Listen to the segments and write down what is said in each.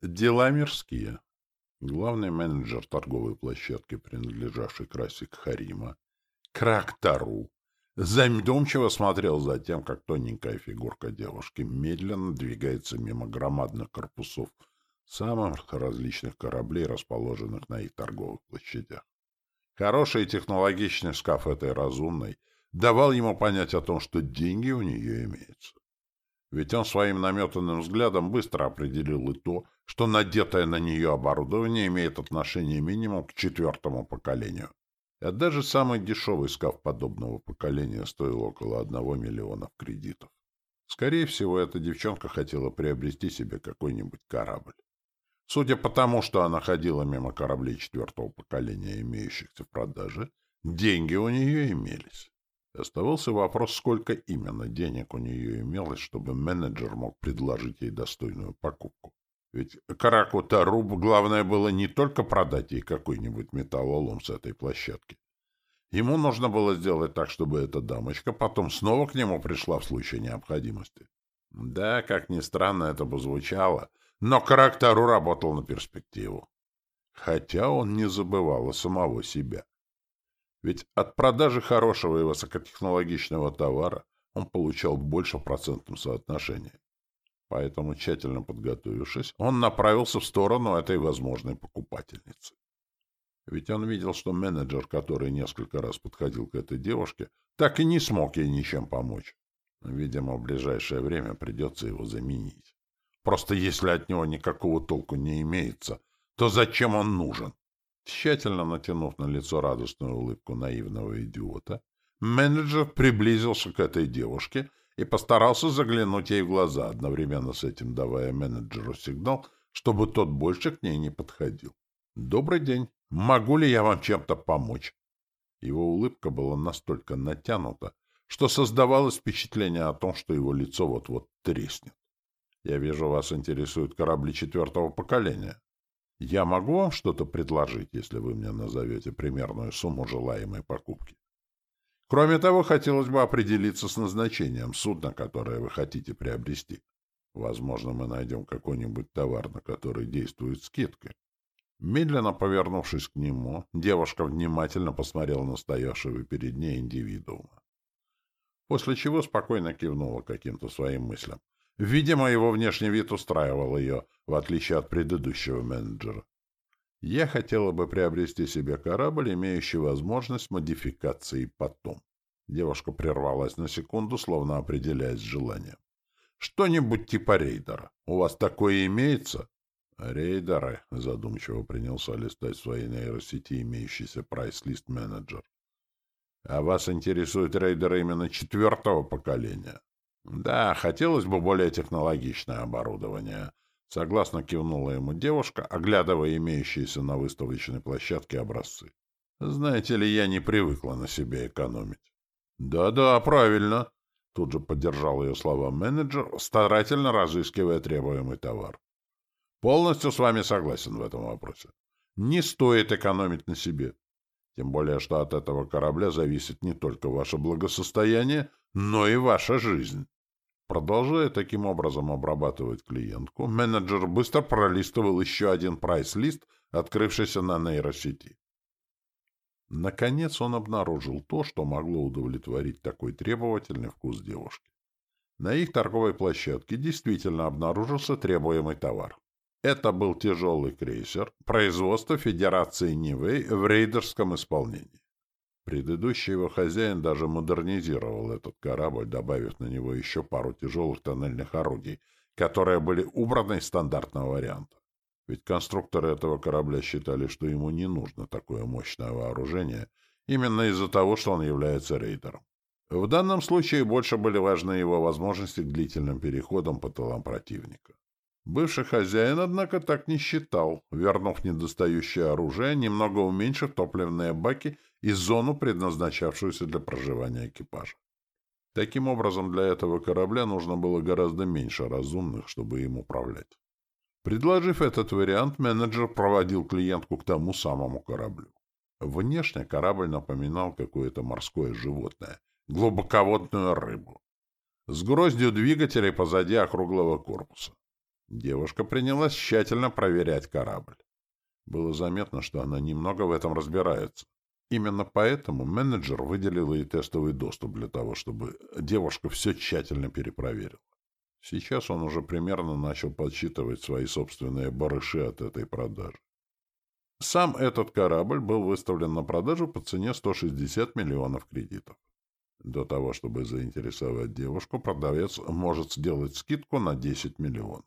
Дела мирские. Главный менеджер торговой площадки, принадлежавшей к расе Харима, Крактару, задумчиво смотрел за тем, как тоненькая фигурка девушки медленно двигается мимо громадных корпусов самых различных кораблей, расположенных на их торговых площадях. Хороший и технологичный шкаф этой разумной давал ему понять о том, что деньги у нее имеются. Ведь он своим наметанным взглядом быстро определил и то, что надетое на нее оборудование имеет отношение минимум к четвертому поколению. А даже самый дешевый скаф подобного поколения стоил около одного миллиона кредитов. Скорее всего, эта девчонка хотела приобрести себе какой-нибудь корабль. Судя по тому, что она ходила мимо кораблей четвертого поколения, имеющихся в продаже, деньги у нее имелись. Оставался вопрос, сколько именно денег у нее имелось, чтобы менеджер мог предложить ей достойную покупку. Ведь Караку Таруб главное было не только продать ей какой-нибудь металлолом с этой площадки. Ему нужно было сделать так, чтобы эта дамочка потом снова к нему пришла в случае необходимости. Да, как ни странно это бы звучало, но Карактару работал на перспективу. Хотя он не забывал о самого себя. Ведь от продажи хорошего и высокотехнологичного товара он получал больше в процентном соотношении. Поэтому, тщательно подготовившись, он направился в сторону этой возможной покупательницы. Ведь он видел, что менеджер, который несколько раз подходил к этой девушке, так и не смог ей ничем помочь. Видимо, в ближайшее время придется его заменить. Просто если от него никакого толку не имеется, то зачем он нужен? Тщательно натянув на лицо радостную улыбку наивного идиота, менеджер приблизился к этой девушке и постарался заглянуть ей в глаза, одновременно с этим давая менеджеру сигнал, чтобы тот больше к ней не подходил. «Добрый день. Могу ли я вам чем-то помочь?» Его улыбка была настолько натянута, что создавалось впечатление о том, что его лицо вот-вот треснет. «Я вижу, вас интересуют корабли четвертого поколения. Я могу вам что-то предложить, если вы мне назовете примерную сумму желаемой покупки. Кроме того, хотелось бы определиться с назначением судна, которое вы хотите приобрести. Возможно, мы найдем какой-нибудь товар, на который действует скидка. Медленно повернувшись к нему, девушка внимательно посмотрела на стоявшего перед ней индивидуума. После чего спокойно кивнула каким-то своим мыслям. Видимо, его внешний вид устраивал ее, в отличие от предыдущего менеджера. Я хотела бы приобрести себе корабль, имеющий возможность модификации потом. Девушка прервалась на секунду, словно определяясь с желанием. Что-нибудь типа рейдера. У вас такое имеется? Рейдеры, задумчиво принялся листать в своей нейросети имеющийся прайс-лист менеджер. А вас интересуют рейдеры именно четвертого поколения? Да, хотелось бы более технологичное оборудование. Согласно кивнула ему девушка, оглядывая имеющиеся на выставочной площадке образцы. Знаете ли, я не привыкла на себе экономить. Да-да, правильно. Тут же поддержал ее слова менеджер, старательно разыскивая требуемый товар. Полностью с вами согласен в этом вопросе. Не стоит экономить на себе. Тем более, что от этого корабля зависит не только ваше благосостояние, но и ваша жизнь. Продолжая таким образом обрабатывать клиентку, менеджер быстро пролистывал еще один прайс-лист, открывшийся на нейросети. Наконец он обнаружил то, что могло удовлетворить такой требовательный вкус девушки. На их торговой площадке действительно обнаружился требуемый товар. Это был тяжелый крейсер производства Федерации Нивэй в рейдерском исполнении. Предыдущий его хозяин даже модернизировал этот корабль, добавив на него еще пару тяжелых тоннельных орудий, которые были убраны из стандартного варианта. Ведь конструкторы этого корабля считали, что ему не нужно такое мощное вооружение, именно из-за того, что он является рейдером. В данном случае больше были важны его возможности к длительным переходам по тылам противника. Бывший хозяин, однако, так не считал, вернув недостающее оружие, немного уменьшив топливные баки и зону, предназначавшуюся для проживания экипажа. Таким образом, для этого корабля нужно было гораздо меньше разумных, чтобы им управлять. Предложив этот вариант, менеджер проводил клиентку к тому самому кораблю. Внешне корабль напоминал какое-то морское животное, глубоководную рыбу, с гроздью двигателей позади округлого корпуса. Девушка принялась тщательно проверять корабль. Было заметно, что она немного в этом разбирается. Именно поэтому менеджер выделил ей тестовый доступ для того, чтобы девушка все тщательно перепроверила. Сейчас он уже примерно начал подсчитывать свои собственные барыши от этой продажи. Сам этот корабль был выставлен на продажу по цене 160 миллионов кредитов. До того, чтобы заинтересовать девушку, продавец может сделать скидку на 10 миллионов.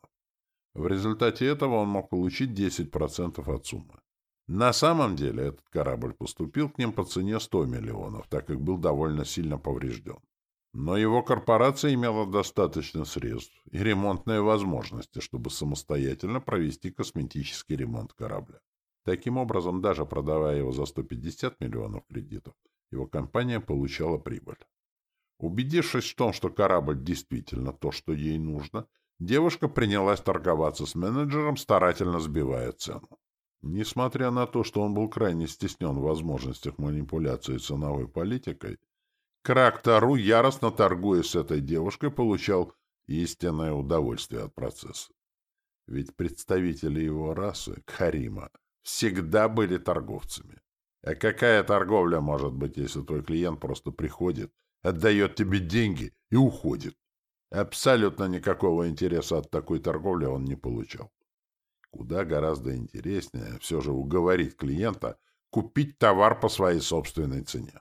В результате этого он мог получить 10% от суммы. На самом деле этот корабль поступил к ним по цене 100 миллионов, так как был довольно сильно поврежден. Но его корпорация имела достаточно средств и ремонтные возможности, чтобы самостоятельно провести косметический ремонт корабля. Таким образом, даже продавая его за 150 миллионов кредитов, его компания получала прибыль. Убедившись в том, что корабль действительно то, что ей нужно, девушка принялась торговаться с менеджером, старательно сбивая цену. Несмотря на то, что он был крайне стеснен в возможностях манипуляции ценовой политикой, Крак-Тару, яростно торгуясь с этой девушкой, получал истинное удовольствие от процесса. Ведь представители его расы, Харима, всегда были торговцами. А какая торговля может быть, если твой клиент просто приходит, отдает тебе деньги и уходит? Абсолютно никакого интереса от такой торговли он не получал. Куда гораздо интереснее все же уговорить клиента купить товар по своей собственной цене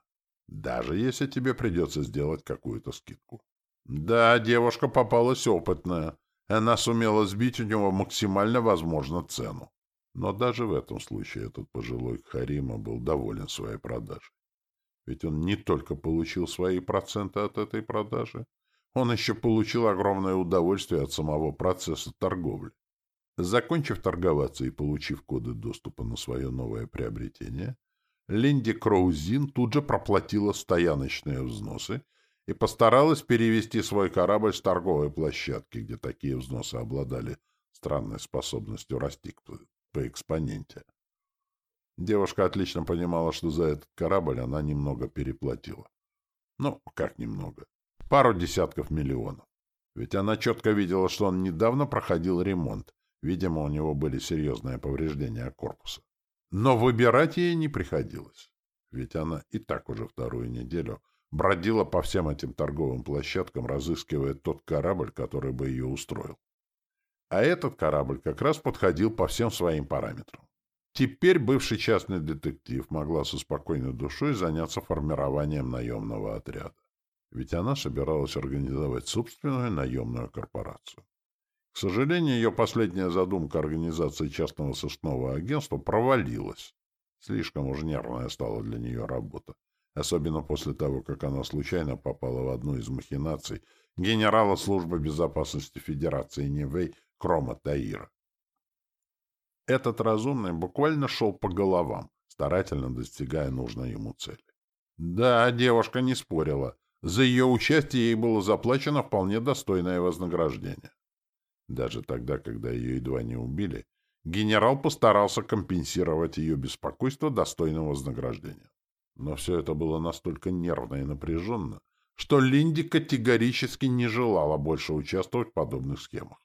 даже если тебе придется сделать какую-то скидку. Да, девушка попалась опытная. Она сумела сбить у него максимально возможно цену. Но даже в этом случае этот пожилой Харима был доволен своей продажей. Ведь он не только получил свои проценты от этой продажи, он еще получил огромное удовольствие от самого процесса торговли. Закончив торговаться и получив коды доступа на свое новое приобретение, Линди Кроузин тут же проплатила стояночные взносы и постаралась перевести свой корабль с торговой площадки, где такие взносы обладали странной способностью расти по экспоненте. Девушка отлично понимала, что за этот корабль она немного переплатила. Ну, как немного? Пару десятков миллионов. Ведь она четко видела, что он недавно проходил ремонт. Видимо, у него были серьезные повреждения корпуса. Но выбирать ей не приходилось, ведь она и так уже вторую неделю бродила по всем этим торговым площадкам, разыскивая тот корабль, который бы ее устроил. А этот корабль как раз подходил по всем своим параметрам. Теперь бывший частный детектив могла со спокойной душой заняться формированием наемного отряда. Ведь она собиралась организовать собственную наемную корпорацию. К сожалению, ее последняя задумка организации частного сыскного агентства провалилась. Слишком уж нервная стала для нее работа, особенно после того, как она случайно попала в одну из махинаций генерала службы безопасности Федерации Невей Крома Таира. Этот разумный буквально шел по головам, старательно достигая нужной ему цели. Да, девушка не спорила. За ее участие ей было заплачено вполне достойное вознаграждение. Даже тогда, когда ее едва не убили, генерал постарался компенсировать ее беспокойство достойным вознаграждением. Но все это было настолько нервно и напряженно, что Линди категорически не желала больше участвовать в подобных схемах.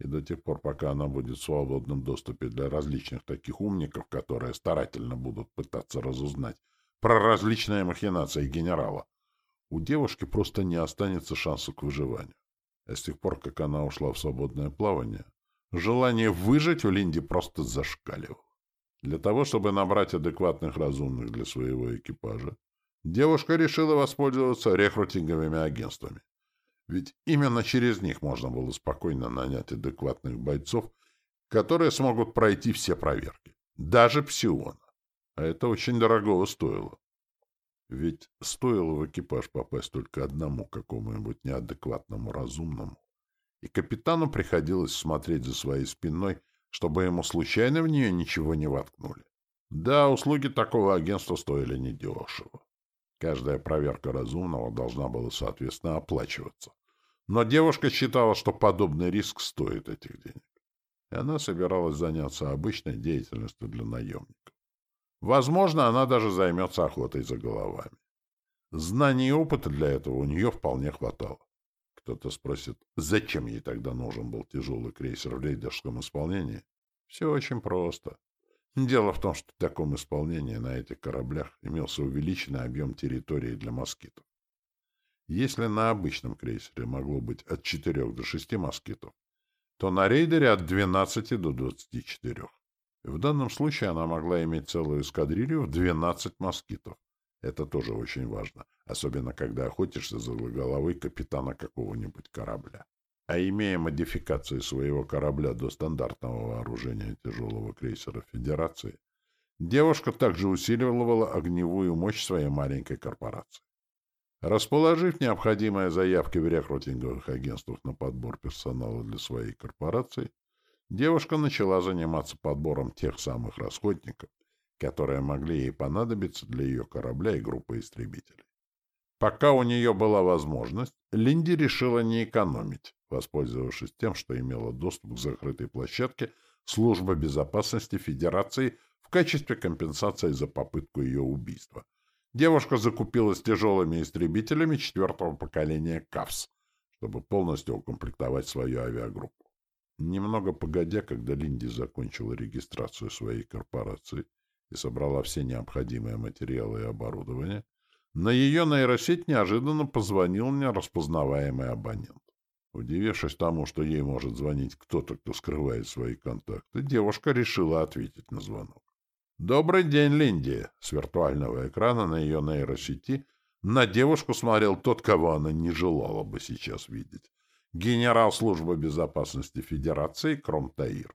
И до тех пор, пока она будет в свободном доступе для различных таких умников, которые старательно будут пытаться разузнать про различные махинации генерала, у девушки просто не останется шанса к выживанию. А с тех пор, как она ушла в свободное плавание, желание выжить у Линди просто зашкаливало. Для того, чтобы набрать адекватных разумных для своего экипажа, девушка решила воспользоваться рекрутинговыми агентствами. Ведь именно через них можно было спокойно нанять адекватных бойцов, которые смогут пройти все проверки, даже псиона. А это очень дорого стоило. Ведь стоило в экипаж попасть только одному какому-нибудь неадекватному разумному, и капитану приходилось смотреть за своей спиной, чтобы ему случайно в нее ничего не воткнули. Да, услуги такого агентства стоили недешево. Каждая проверка разумного должна была, соответственно, оплачиваться. Но девушка считала, что подобный риск стоит этих денег. И она собиралась заняться обычной деятельностью для наемников. Возможно, она даже займется охотой за головами. Знаний и опыта для этого у нее вполне хватало. Кто-то спросит, зачем ей тогда нужен был тяжелый крейсер в рейдерском исполнении? Все очень просто. Дело в том, что в таком исполнении на этих кораблях имелся увеличенный объем территории для москитов. Если на обычном крейсере могло быть от 4 до 6 москитов, то на рейдере от 12 до 24. В данном случае она могла иметь целую эскадрилью в 12 москитов. Это тоже очень важно, особенно когда охотишься за головой капитана какого-нибудь корабля. А имея модификации своего корабля до стандартного вооружения тяжелого крейсера Федерации, девушка также усиливала огневую мощь своей маленькой корпорации. Расположив необходимые заявки в рекрутинговых агентствах на подбор персонала для своей корпорации, девушка начала заниматься подбором тех самых расходников, которые могли ей понадобиться для ее корабля и группы истребителей. Пока у нее была возможность, Линди решила не экономить, воспользовавшись тем, что имела доступ к закрытой площадке Службы безопасности Федерации в качестве компенсации за попытку ее убийства. Девушка закупилась тяжелыми истребителями четвертого поколения КАВС, чтобы полностью укомплектовать свою авиагруппу. Немного погодя, когда Линди закончила регистрацию своей корпорации и собрала все необходимые материалы и оборудование, на ее нейросеть неожиданно позвонил мне распознаваемый абонент. Удивившись тому, что ей может звонить кто-то, кто скрывает свои контакты, девушка решила ответить на звонок. «Добрый день, Линди!» С виртуального экрана на ее нейросети на девушку смотрел тот, кого она не желала бы сейчас видеть. Генерал службы безопасности Федерации Кромтаир.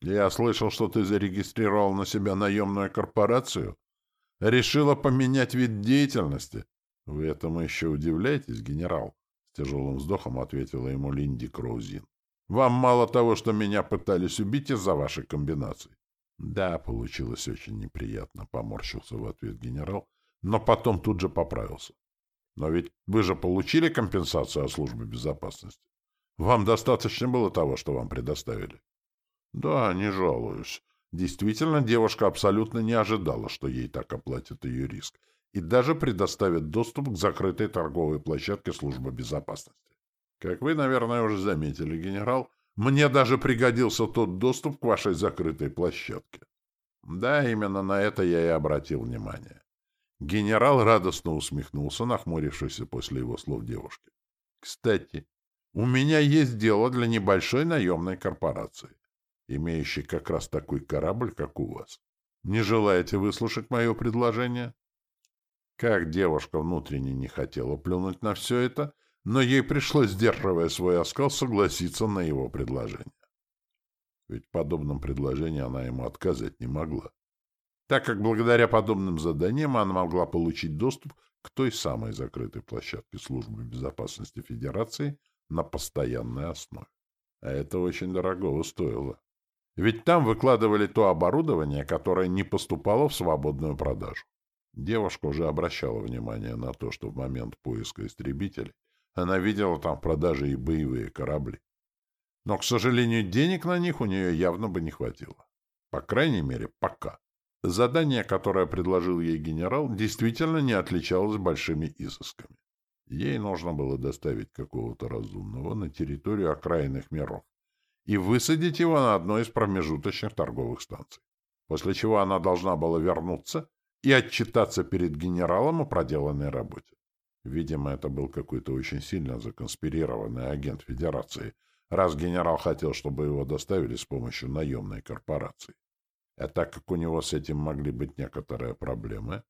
«Я слышал, что ты зарегистрировал на себя наемную корпорацию?» Решила поменять вид деятельности? Вы этому еще удивляетесь, генерал? С тяжелым вздохом ответила ему Линди Кроузин. Вам мало того, что меня пытались убить из-за вашей комбинации. Да, получилось очень неприятно, поморщился в ответ генерал, но потом тут же поправился. Но ведь вы же получили компенсацию от службы безопасности. Вам достаточно было того, что вам предоставили. Да, не жалуюсь. Действительно, девушка абсолютно не ожидала, что ей так оплатят ее риск, и даже предоставят доступ к закрытой торговой площадке службы безопасности. Как вы, наверное, уже заметили, генерал, мне даже пригодился тот доступ к вашей закрытой площадке. Да, именно на это я и обратил внимание. Генерал радостно усмехнулся, нахмурившись после его слов девушки. Кстати, у меня есть дело для небольшой наемной корпорации имеющий как раз такой корабль, как у вас. Не желаете выслушать мое предложение? Как девушка внутренне не хотела плюнуть на все это, но ей пришлось, сдерживая свой оскал, согласиться на его предложение. Ведь в подобном предложении она ему отказать не могла, так как благодаря подобным заданиям она могла получить доступ к той самой закрытой площадке Службы безопасности Федерации на постоянной основе. А это очень дорого стоило. Ведь там выкладывали то оборудование, которое не поступало в свободную продажу. Девушка уже обращала внимание на то, что в момент поиска истребителей она видела там в продаже и боевые корабли. Но, к сожалению, денег на них у нее явно бы не хватило. По крайней мере, пока. Задание, которое предложил ей генерал, действительно не отличалось большими изысками. Ей нужно было доставить какого-то разумного на территорию окраинных миров и высадить его на одной из промежуточных торговых станций, после чего она должна была вернуться и отчитаться перед генералом о проделанной работе. Видимо, это был какой-то очень сильно законспирированный агент Федерации, раз генерал хотел, чтобы его доставили с помощью наемной корпорации. А так как у него с этим могли быть некоторые проблемы,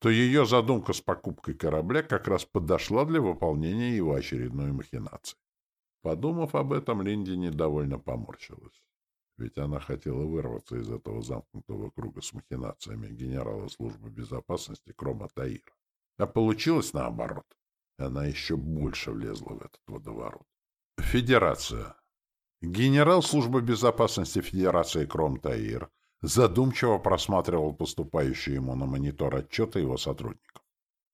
то ее задумка с покупкой корабля как раз подошла для выполнения его очередной махинации. Подумав об этом, Линди недовольно поморщилась. Ведь она хотела вырваться из этого замкнутого круга с махинациями генерала службы безопасности Крома Таира. А получилось наоборот. Она еще больше влезла в этот водоворот. Федерация. Генерал службы безопасности Федерации Кром Таир задумчиво просматривал поступающие ему на монитор отчеты его сотрудников.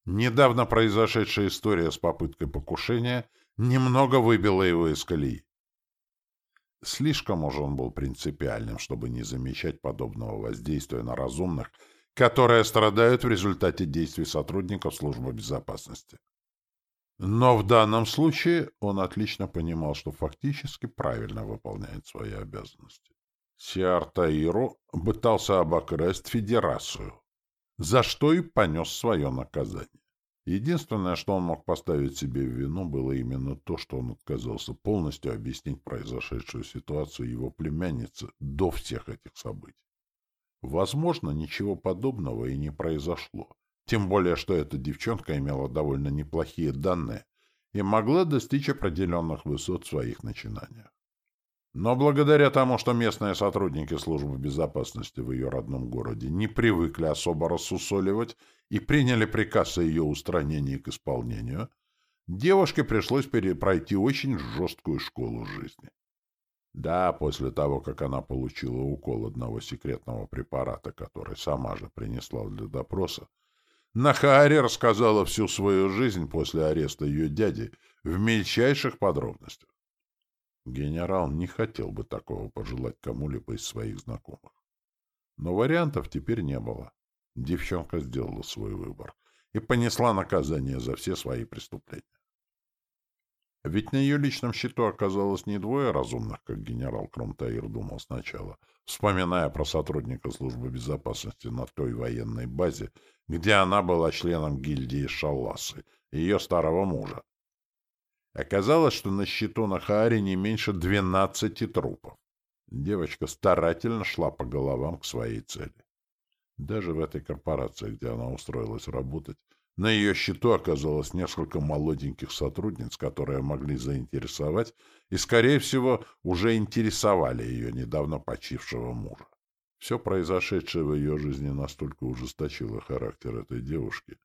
Недавно произошедшая история с попыткой покушения — немного выбило его из колеи. Слишком уж он был принципиальным, чтобы не замечать подобного воздействия на разумных, которые страдают в результате действий сотрудников службы безопасности. Но в данном случае он отлично понимал, что фактически правильно выполняет свои обязанности. Сиартаиру пытался обокрасть Федерацию, за что и понес свое наказание. Единственное, что он мог поставить себе в вину, было именно то, что он отказался полностью объяснить произошедшую ситуацию его племяннице до всех этих событий. Возможно, ничего подобного и не произошло. Тем более, что эта девчонка имела довольно неплохие данные и могла достичь определенных высот в своих начинаниях. Но благодаря тому, что местные сотрудники службы безопасности в ее родном городе не привыкли особо рассусоливать и приняли приказ о ее устранении к исполнению, девушке пришлось пройти очень жесткую школу жизни. Да, после того, как она получила укол одного секретного препарата, который сама же принесла для допроса, Нахаари рассказала всю свою жизнь после ареста ее дяди в мельчайших подробностях. Генерал не хотел бы такого пожелать кому-либо из своих знакомых. Но вариантов теперь не было. Девчонка сделала свой выбор и понесла наказание за все свои преступления. Ведь на ее личном счету оказалось не двое разумных, как генерал Кромтаир думал сначала, вспоминая про сотрудника службы безопасности на той военной базе, где она была членом гильдии Шалласы, ее старого мужа. Оказалось, что на счету на Хааре не меньше двенадцати трупов. Девочка старательно шла по головам к своей цели. Даже в этой корпорации, где она устроилась работать, на ее счету оказалось несколько молоденьких сотрудниц, которые могли заинтересовать и, скорее всего, уже интересовали ее недавно почившего мужа. Все произошедшее в ее жизни настолько ужесточило характер этой девушки,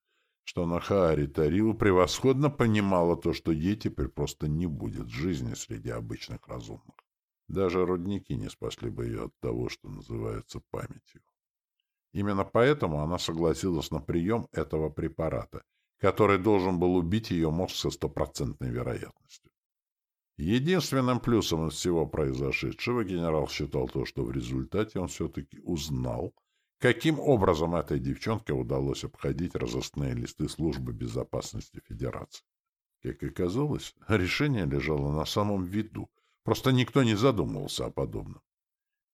что Нахаари Тарил превосходно понимала то, что ей теперь просто не будет жизни среди обычных разумных. Даже рудники не спасли бы ее от того, что называется памятью. Именно поэтому она согласилась на прием этого препарата, который должен был убить ее мозг со стопроцентной вероятностью. Единственным плюсом из всего произошедшего генерал считал то, что в результате он все-таки узнал, Каким образом этой девчонке удалось обходить разыскные листы службы безопасности Федерации? Как оказалось, решение лежало на самом виду, просто никто не задумывался о подобном.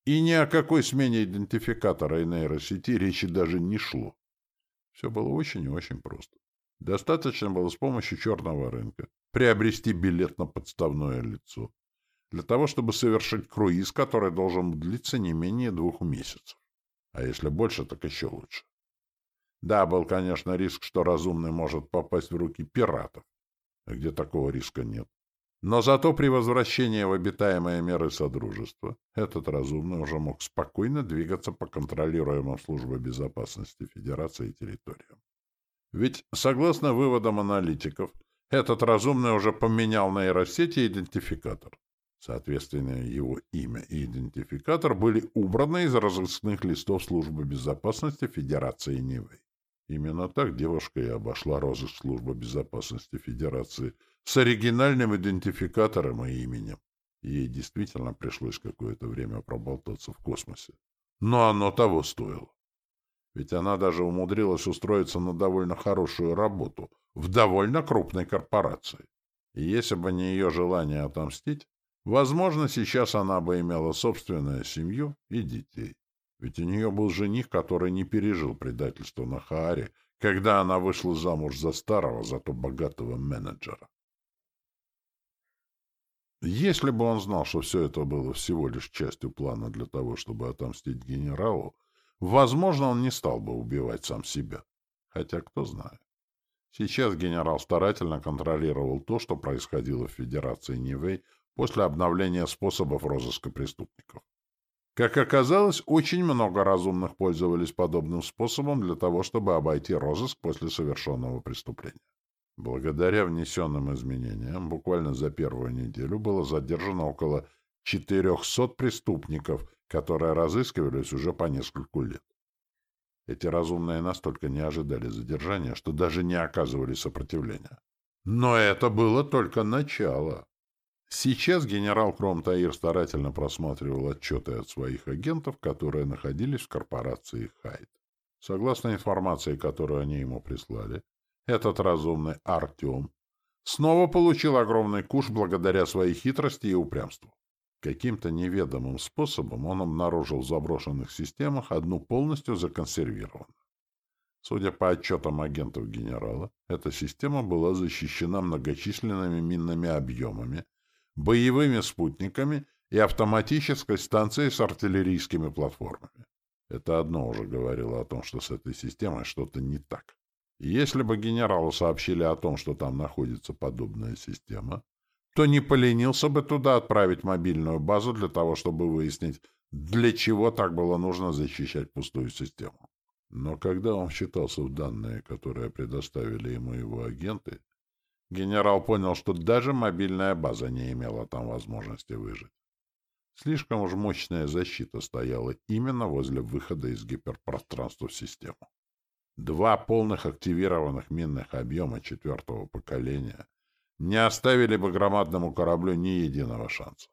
И ни о какой смене идентификатора и нейросети речи даже не шло. Все было очень и очень просто. Достаточно было с помощью черного рынка приобрести билет на подставное лицо для того, чтобы совершить круиз, который должен длиться не менее двух месяцев. А если больше, так еще лучше. Да, был, конечно, риск, что разумный может попасть в руки пиратов, где такого риска нет. Но зато при возвращении в обитаемые меры Содружества этот разумный уже мог спокойно двигаться по контролируемым службой безопасности Федерации территориям. Ведь, согласно выводам аналитиков, этот разумный уже поменял нейросети и идентификатор. Соответственно, его имя и идентификатор были убраны из разыскных листов Службы безопасности Федерации Нивы. Именно так девушка и обошла розыск Службы безопасности Федерации с оригинальным идентификатором и именем. Ей действительно пришлось какое-то время проболтаться в космосе. Но оно того стоило. Ведь она даже умудрилась устроиться на довольно хорошую работу в довольно крупной корпорации. И если бы не ее желание отомстить, Возможно, сейчас она бы имела собственную семью и детей. Ведь у нее был жених, который не пережил предательство на Хааре, когда она вышла замуж за старого, зато богатого менеджера. Если бы он знал, что все это было всего лишь частью плана для того, чтобы отомстить генералу, возможно, он не стал бы убивать сам себя. Хотя кто знает. Сейчас генерал старательно контролировал то, что происходило в Федерации Нивэй после обновления способов розыска преступников. Как оказалось, очень много разумных пользовались подобным способом для того, чтобы обойти розыск после совершенного преступления. Благодаря внесенным изменениям, буквально за первую неделю было задержано около 400 преступников, которые разыскивались уже по нескольку лет. Эти разумные настолько не ожидали задержания, что даже не оказывали сопротивления. Но это было только начало. Сейчас генерал Кромтаир старательно просматривал отчеты от своих агентов, которые находились в корпорации Хайд. Согласно информации, которую они ему прислали, этот разумный Артем снова получил огромный куш благодаря своей хитрости и упрямству. Каким-то неведомым способом он обнаружил в заброшенных системах одну полностью законсервированную. Судя по отчетам агентов генерала, эта система была защищена многочисленными минными объемами, боевыми спутниками и автоматической станцией с артиллерийскими платформами. Это одно уже говорило о том, что с этой системой что-то не так. Если бы генералу сообщили о том, что там находится подобная система, то не поленился бы туда отправить мобильную базу для того, чтобы выяснить, для чего так было нужно защищать пустую систему. Но когда он вчитался в данные, которые предоставили ему его агенты, генерал понял, что даже мобильная база не имела там возможности выжить. Слишком уж мощная защита стояла именно возле выхода из гиперпространства в систему. Два полных активированных минных объема четвертого поколения не оставили бы громадному кораблю ни единого шанса.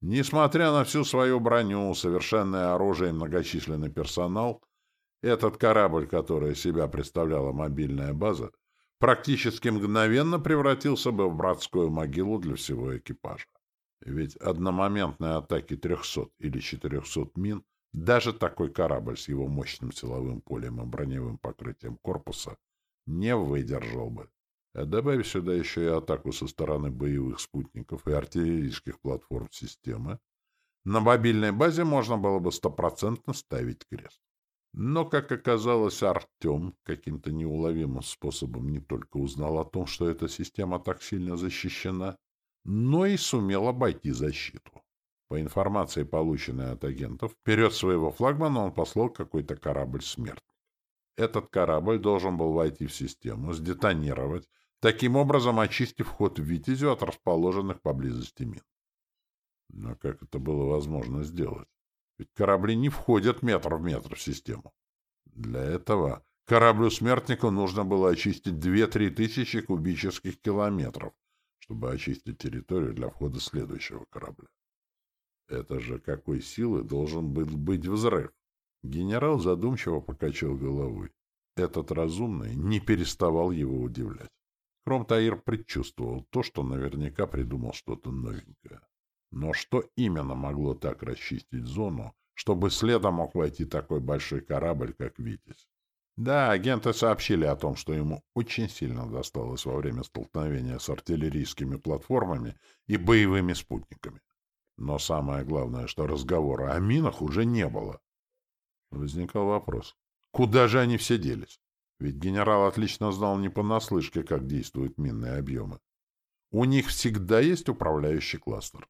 Несмотря на всю свою броню, совершенное оружие и многочисленный персонал, этот корабль, который себя представляла мобильная база, практически мгновенно превратился бы в братскую могилу для всего экипажа. Ведь одномоментной атаки 300 или 400 мин даже такой корабль с его мощным силовым полем и броневым покрытием корпуса не выдержал бы. А добавив сюда еще и атаку со стороны боевых спутников и артиллерийских платформ системы, на мобильной базе можно было бы стопроцентно ставить крест. Но, как оказалось, Артем каким-то неуловимым способом не только узнал о том, что эта система так сильно защищена, но и сумел обойти защиту. По информации, полученной от агентов, вперед своего флагмана он послал какой-то корабль «Смерть». Этот корабль должен был войти в систему, сдетонировать, таким образом очистив ход «Витязю» от расположенных поблизости мин. Но как это было возможно сделать? Ведь корабли не входят метр в метр в систему. Для этого кораблю-смертнику нужно было очистить 2-3 тысячи кубических километров, чтобы очистить территорию для входа следующего корабля. Это же какой силы должен был быть взрыв? Генерал задумчиво покачал головой. Этот разумный не переставал его удивлять. Кромтаир предчувствовал то, что наверняка придумал что-то новенькое. Но что именно могло так расчистить зону, чтобы следом мог войти такой большой корабль, как «Витязь»? Да, агенты сообщили о том, что ему очень сильно досталось во время столкновения с артиллерийскими платформами и боевыми спутниками. Но самое главное, что разговора о минах уже не было. Возникал вопрос, куда же они все делись? Ведь генерал отлично знал не понаслышке, как действуют минные объемы. У них всегда есть управляющий кластер,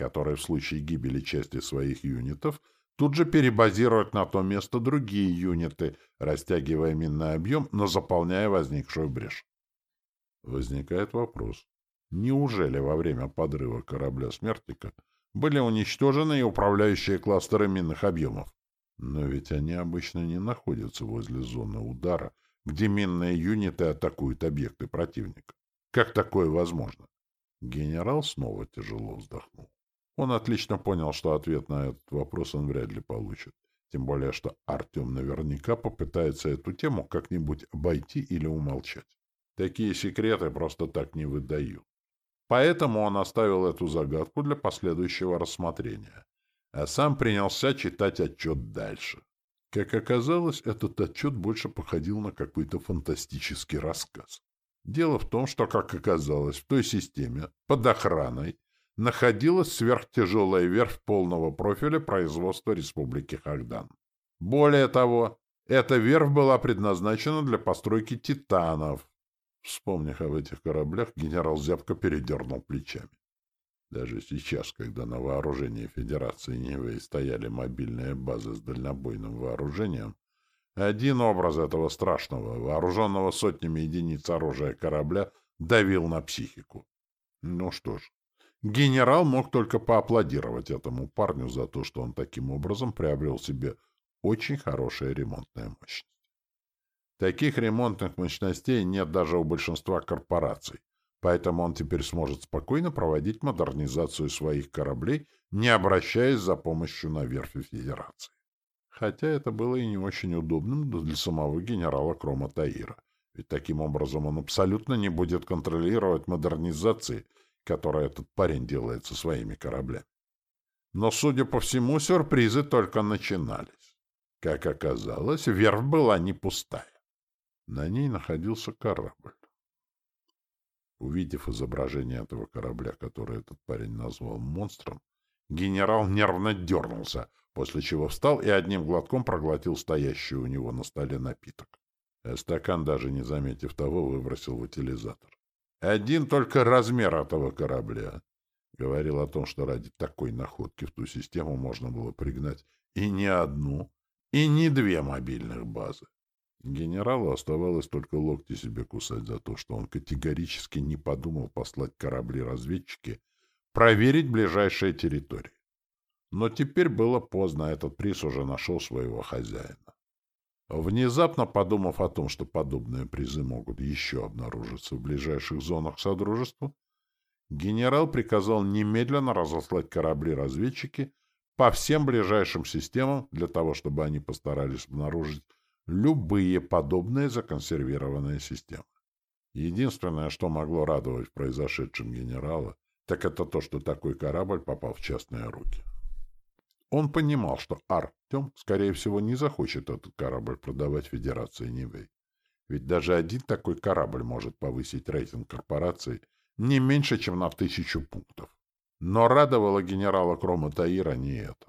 который в случае гибели части своих юнитов тут же перебазирует на то место другие юниты, растягивая минный объем, но заполняя возникшую брешь. Возникает вопрос. Неужели во время подрыва корабля «Смертника» были уничтожены и управляющие кластеры минных объемов? Но ведь они обычно не находятся возле зоны удара, где минные юниты атакуют объекты противника. Как такое возможно? Генерал снова тяжело вздохнул. Он отлично понял, что ответ на этот вопрос он вряд ли получит. Тем более, что Артем наверняка попытается эту тему как-нибудь обойти или умолчать. Такие секреты просто так не выдают. Поэтому он оставил эту загадку для последующего рассмотрения, а сам принялся читать отчет дальше. Как оказалось, этот отчет больше походил на какой-то фантастический рассказ. Дело в том, что, как оказалось, в той системе, под охраной, находилась сверхтяжелая верфь полного профиля производства Республики Хагдан. Более того, эта верфь была предназначена для постройки «Титанов». Вспомнив об этих кораблях, генерал зябко передернул плечами. Даже сейчас, когда на вооружении Федерации Нивы стояли мобильные базы с дальнобойным вооружением, один образ этого страшного, вооруженного сотнями единиц оружия корабля, давил на психику. Ну что ж, Генерал мог только поаплодировать этому парню за то, что он таким образом приобрел себе очень хорошая ремонтная мощность. Таких ремонтных мощностей нет даже у большинства корпораций, поэтому он теперь сможет спокойно проводить модернизацию своих кораблей, не обращаясь за помощью на верфи Федерации. Хотя это было и не очень удобным для самого генерала Крома Таира, Ведь таким образом он абсолютно не будет контролировать модернизации, которые этот парень делает со своими кораблями. Но, судя по всему, сюрпризы только начинались. Как оказалось, верфь была не пустая. На ней находился корабль. Увидев изображение этого корабля, которое этот парень назвал монстром, генерал нервно дернулся, после чего встал и одним глотком проглотил стоящий у него на столе напиток. Стакан, даже не заметив того, выбросил в утилизатор. Один только размер этого корабля говорил о том, что ради такой находки в ту систему можно было пригнать и не одну, и не две мобильных базы. Генералу оставалось только локти себе кусать за то, что он категорически не подумал послать корабли-разведчики проверить ближайшие территории. Но теперь было поздно, этот приз уже нашел своего хозяина. Внезапно подумав о том, что подобные призы могут еще обнаружиться в ближайших зонах Содружества, генерал приказал немедленно разослать корабли-разведчики по всем ближайшим системам для того, чтобы они постарались обнаружить любые подобные законсервированные системы. Единственное, что могло радовать в произошедшем генерала, так это то, что такой корабль попал в частные руки. Он понимал, что Артем, скорее всего, не захочет этот корабль продавать Федерации Нивэй. Ведь даже один такой корабль может повысить рейтинг корпорации не меньше, чем на тысячу пунктов. Но радовало генерала Крома Таира не это.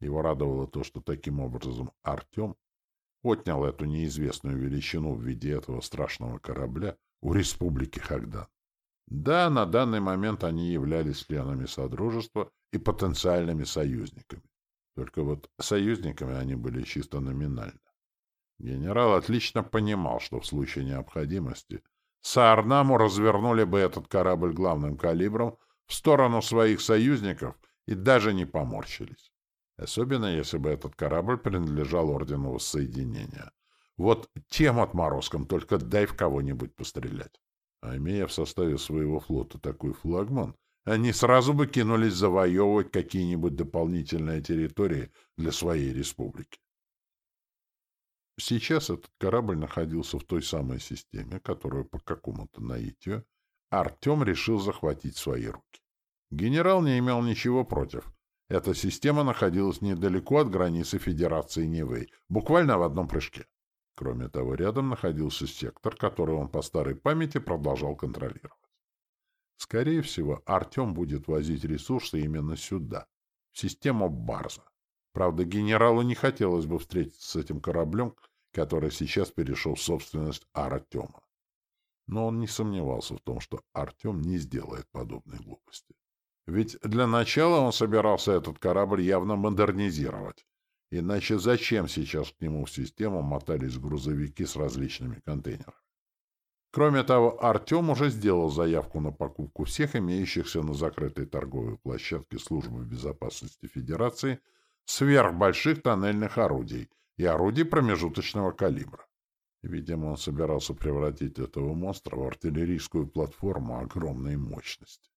Его радовало то, что таким образом Артем отнял эту неизвестную величину в виде этого страшного корабля у Республики Хагдан. Да, на данный момент они являлись членами Содружества и потенциальными союзниками. Только вот союзниками они были чисто номинально. Генерал отлично понимал, что в случае необходимости Саарнаму развернули бы этот корабль главным калибром в сторону своих союзников и даже не поморщились. Особенно, если бы этот корабль принадлежал Ордену Воссоединения. Вот тем отморозкам только дай в кого-нибудь пострелять. А имея в составе своего флота такой флагман, они сразу бы кинулись завоевывать какие-нибудь дополнительные территории для своей республики. Сейчас этот корабль находился в той самой системе, которую по какому-то наитию Артем решил захватить свои руки. Генерал не имел ничего против. Эта система находилась недалеко от границы Федерации Нивэй, буквально в одном прыжке. Кроме того, рядом находился сектор, который он по старой памяти продолжал контролировать. Скорее всего, Артем будет возить ресурсы именно сюда, в систему Барза. Правда, генералу не хотелось бы встретиться с этим кораблем, который сейчас перешел в собственность Артема. Но он не сомневался в том, что Артем не сделает подобной глупости. Ведь для начала он собирался этот корабль явно модернизировать. Иначе зачем сейчас к нему в систему мотались грузовики с различными контейнерами? Кроме того, Артем уже сделал заявку на покупку всех имеющихся на закрытой торговой площадке Службы безопасности Федерации сверхбольших тоннельных орудий и орудий промежуточного калибра. Видимо, он собирался превратить этого монстра в артиллерийскую платформу огромной мощности.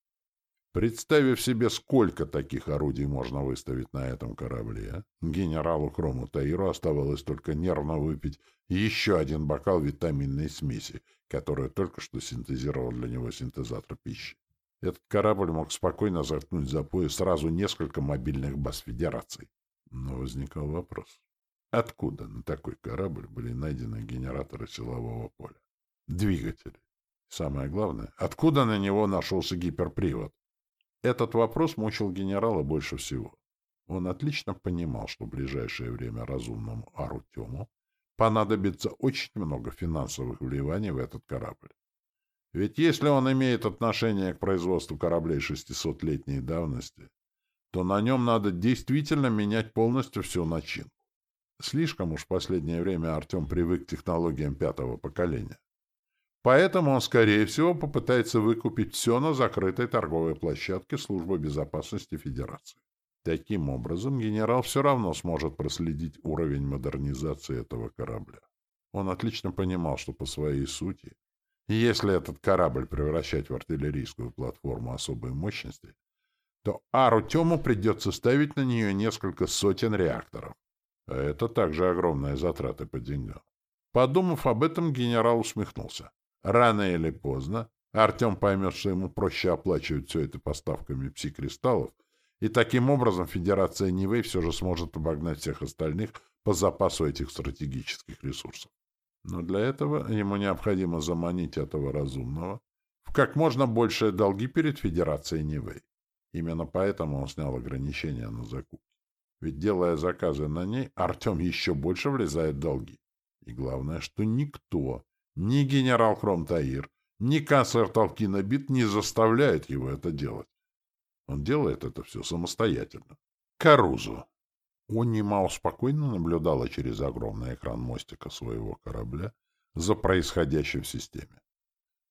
Представив себе, сколько таких орудий можно выставить на этом корабле, генералу Крому Таиру оставалось только нервно выпить еще один бокал витаминной смеси, которую только что синтезировал для него синтезатор пищи. Этот корабль мог спокойно заткнуть за пояс сразу несколько мобильных баз Федерации. Но возникал вопрос. Откуда на такой корабль были найдены генераторы силового поля? Двигатели. Самое главное, откуда на него нашелся гиперпривод? Этот вопрос мучил генерала больше всего. Он отлично понимал, что в ближайшее время разумному Арутему понадобится очень много финансовых вливаний в этот корабль. Ведь если он имеет отношение к производству кораблей 600-летней давности, то на нем надо действительно менять полностью всю начинку. Слишком уж в последнее время Артем привык к технологиям пятого поколения. Поэтому он, скорее всего, попытается выкупить все на закрытой торговой площадке Службы безопасности Федерации. Таким образом, генерал все равно сможет проследить уровень модернизации этого корабля. Он отлично понимал, что по своей сути, если этот корабль превращать в артиллерийскую платформу особой мощности, то Ару Тему придется ставить на нее несколько сотен реакторов. А это также огромные затраты по деньгам. Подумав об этом, генерал усмехнулся. Рано или поздно Артем поймет, что ему проще оплачивать все это поставками пси-кристаллов, и таким образом Федерация Нивэй все же сможет обогнать всех остальных по запасу этих стратегических ресурсов. Но для этого ему необходимо заманить этого разумного в как можно большие долги перед Федерацией Нивэй. Именно поэтому он снял ограничения на закупки. Ведь, делая заказы на ней, Артем еще больше влезает в долги. И главное, что никто, ни генерал Хромтаир, ни канцлер Толкина Бит не заставляет его это делать. Он делает это все самостоятельно. Карузу. Он немало спокойно наблюдала через огромный экран мостика своего корабля за происходящим в системе.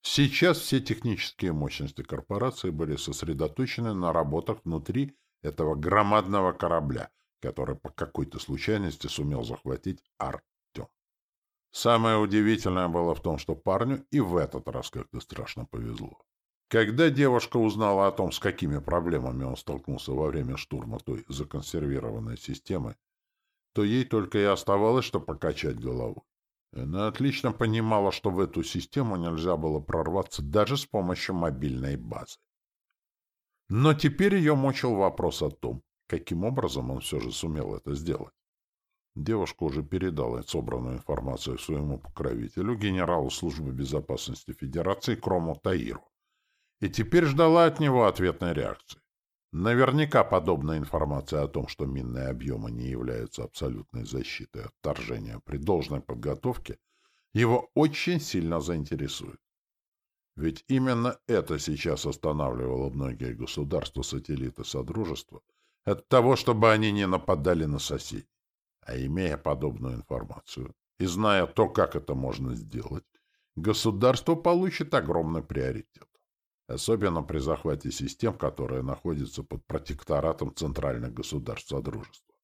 Сейчас все технические мощности корпорации были сосредоточены на работах внутри этого громадного корабля, который по какой-то случайности сумел захватить Артем. Самое удивительное было в том, что парню и в этот раз как-то страшно повезло. Когда девушка узнала о том, с какими проблемами он столкнулся во время штурма той законсервированной системы, то ей только и оставалось, что покачать головой. Она отлично понимала, что в эту систему нельзя было прорваться даже с помощью мобильной базы. Но теперь ее мучил вопрос о том, каким образом он все же сумел это сделать. Девушка уже передала собранную информацию своему покровителю, генералу службы безопасности Федерации Крому Таиру и теперь ждала от него ответной реакции. Наверняка подобная информация о том, что минные объемы не являются абсолютной защитой от вторжения при должной подготовке, его очень сильно заинтересует. Ведь именно это сейчас останавливало многие государства-сателлиты Содружества от того, чтобы они не нападали на соседей. А имея подобную информацию и зная то, как это можно сделать, государство получит огромный приоритет особенно при захвате систем, которые находятся под протекторатом центральных государств Содружества.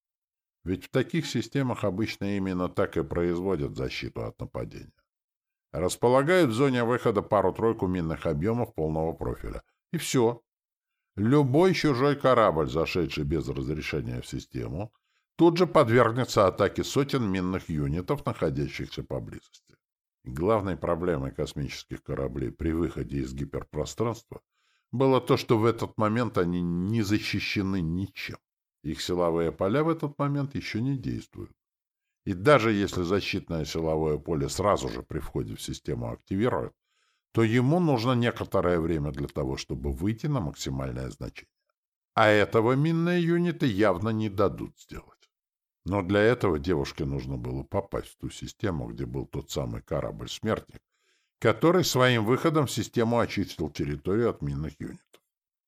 Ведь в таких системах обычно именно так и производят защиту от нападения. Располагают в зоне выхода пару-тройку минных объемов полного профиля. И все. Любой чужой корабль, зашедший без разрешения в систему, тут же подвергнется атаке сотен минных юнитов, находящихся поблизости. Главной проблемой космических кораблей при выходе из гиперпространства было то, что в этот момент они не защищены ничем. Их силовые поля в этот момент еще не действуют. И даже если защитное силовое поле сразу же при входе в систему активирует, то ему нужно некоторое время для того, чтобы выйти на максимальное значение. А этого минные юниты явно не дадут сделать. Но для этого девушке нужно было попасть в ту систему, где был тот самый корабль-смертник, который своим выходом в систему очистил территорию от минных юнитов.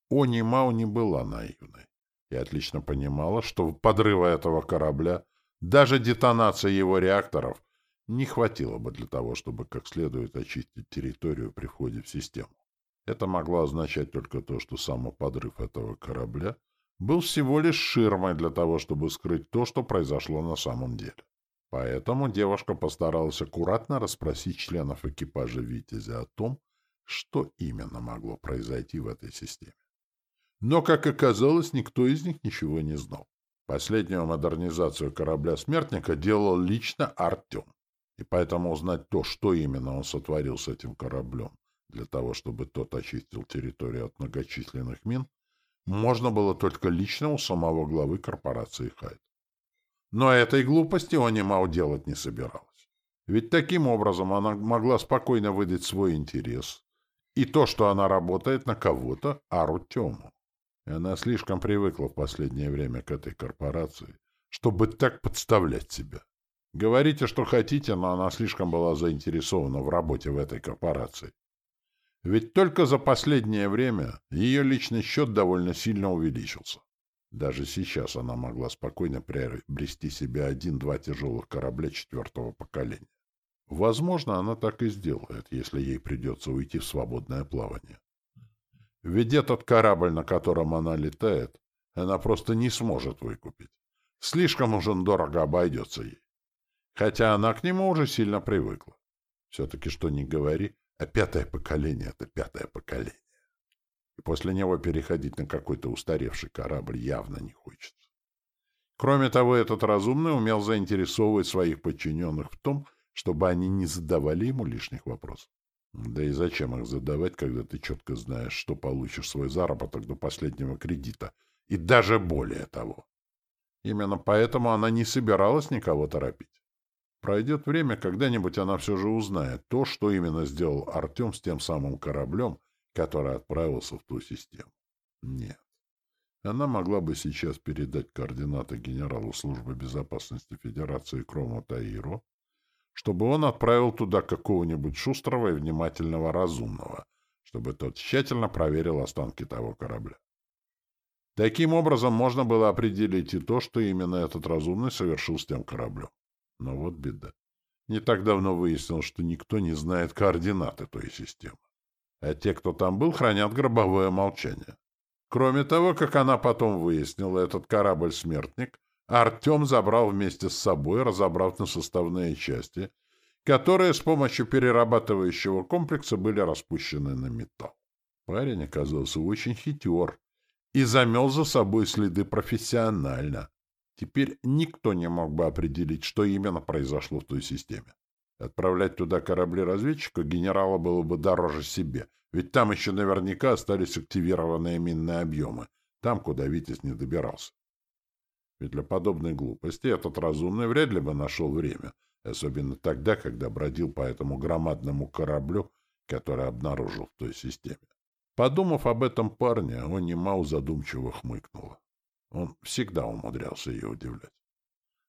Они Мау не была наивной и отлично понимала, что подрыва этого корабля, даже детонация его реакторов, не хватило бы для того, чтобы как следует очистить территорию при входе в систему. Это могло означать только то, что самоподрыв этого корабля был всего лишь ширмой для того, чтобы скрыть то, что произошло на самом деле. Поэтому девушка постаралась аккуратно расспросить членов экипажа «Витязя» о том, что именно могло произойти в этой системе. Но, как оказалось, никто из них ничего не знал. Последнюю модернизацию корабля «Смертника» делал лично Артем. И поэтому узнать то, что именно он сотворил с этим кораблем, для того, чтобы тот очистил территорию от многочисленных мин, можно было только лично у самого главы корпорации Хайд. Но этой глупости Онимау делать не собиралась. Ведь таким образом она могла спокойно выдать свой интерес и то, что она работает на кого-то, Ару Тему. И она слишком привыкла в последнее время к этой корпорации, чтобы так подставлять себя. Говорите, что хотите, но она слишком была заинтересована в работе в этой корпорации. Ведь только за последнее время ее личный счет довольно сильно увеличился. Даже сейчас она могла спокойно приобрести себе один-два тяжелых корабля четвертого поколения. Возможно, она так и сделает, если ей придется уйти в свободное плавание. Ведь этот корабль, на котором она летает, она просто не сможет выкупить. Слишком уж он дорого обойдется ей. Хотя она к нему уже сильно привыкла. Все-таки, что ни говори, а пятое поколение — это пятое поколение. И после него переходить на какой-то устаревший корабль явно не хочется. Кроме того, этот разумный умел заинтересовывать своих подчиненных в том, чтобы они не задавали ему лишних вопросов. Да и зачем их задавать, когда ты четко знаешь, что получишь свой заработок до последнего кредита, и даже более того. Именно поэтому она не собиралась никого торопить. Пройдет время, когда-нибудь она все же узнает то, что именно сделал Артем с тем самым кораблем, который отправился в ту систему. Нет. Она могла бы сейчас передать координаты генералу службы безопасности Федерации Крома Таиру, чтобы он отправил туда какого-нибудь шустрого и внимательного разумного, чтобы тот тщательно проверил останки того корабля. Таким образом, можно было определить и то, что именно этот разумный совершил с тем кораблем. Но вот беда. Не так давно выяснилось, что никто не знает координаты той системы. А те, кто там был, хранят гробовое молчание. Кроме того, как она потом выяснила, этот корабль-смертник Артем забрал вместе с собой, разобрав на составные части, которые с помощью перерабатывающего комплекса были распущены на металл. Парень оказался очень хитер и замел за собой следы профессионально. Теперь никто не мог бы определить, что именно произошло в той системе. Отправлять туда корабли-разведчика генерала было бы дороже себе, ведь там еще наверняка остались активированные минные объемы, там, куда Витязь не добирался. Ведь для подобной глупости этот разумный вряд ли бы нашел время, особенно тогда, когда бродил по этому громадному кораблю, который обнаружил в той системе. Подумав об этом парне, он немало задумчиво хмыкнула. Он всегда умудрялся ее удивлять.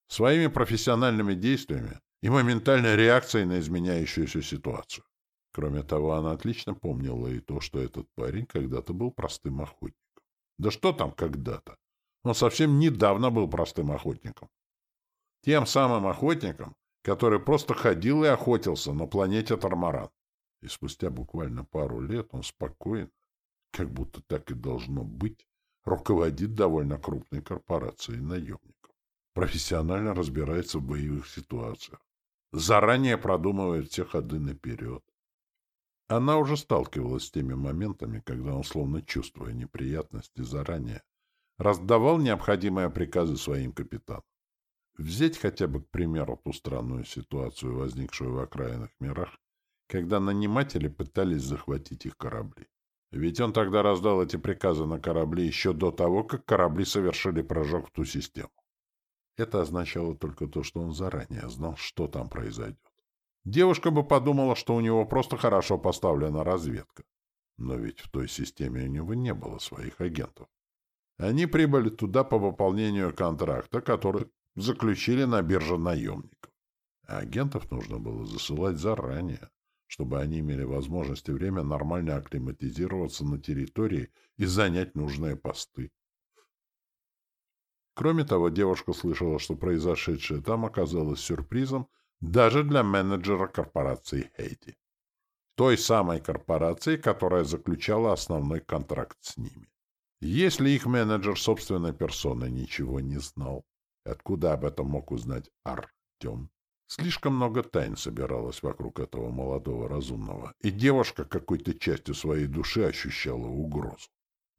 Своими профессиональными действиями и моментальной реакцией на изменяющуюся ситуацию. Кроме того, она отлично помнила и то, что этот парень когда-то был простым охотником. Да что там когда-то? Он совсем недавно был простым охотником. Тем самым охотником, который просто ходил и охотился на планете Тормаран. И спустя буквально пару лет он спокойно, как будто так и должно быть, руководит довольно крупной корпорацией наемников. Профессионально разбирается в боевых ситуациях. Заранее продумывает все ходы наперед. Она уже сталкивалась с теми моментами, когда он, словно чувствуя неприятности заранее, раздавал необходимые приказы своим капитанам. Взять хотя бы, к примеру, ту странную ситуацию, возникшую в окраинных мирах, когда наниматели пытались захватить их корабли. Ведь он тогда раздал эти приказы на корабли еще до того, как корабли совершили прыжок в ту систему. Это означало только то, что он заранее знал, что там произойдет. Девушка бы подумала, что у него просто хорошо поставлена разведка. Но ведь в той системе у него не было своих агентов. Они прибыли туда по выполнению контракта, который заключили на бирже наемников. А агентов нужно было засылать заранее, чтобы они имели возможность и время нормально акклиматизироваться на территории и занять нужные посты. Кроме того, девушка слышала, что произошедшее там оказалось сюрпризом даже для менеджера корпорации Хейди. Той самой корпорации, которая заключала основной контракт с ними. Если их менеджер собственной персоной ничего не знал, откуда об этом мог узнать Артем? Слишком много тайн собиралось вокруг этого молодого разумного, и девушка какой-то частью своей души ощущала угрозу.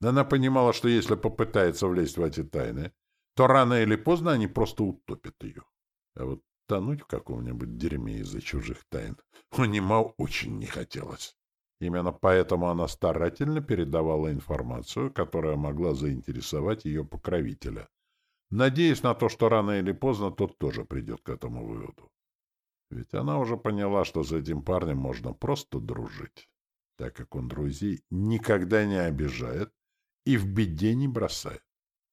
Она понимала, что если попытается влезть в эти тайны, то рано или поздно они просто утопят ее. А вот тонуть в каком-нибудь дерьме из-за чужих тайн. Унимал очень не хотелось. Именно поэтому она старательно передавала информацию, которая могла заинтересовать ее покровителя, надеясь на то, что рано или поздно тот тоже придет к этому выводу. Ведь она уже поняла, что с этим парнем можно просто дружить, так как он друзей никогда не обижает и в беде не бросает.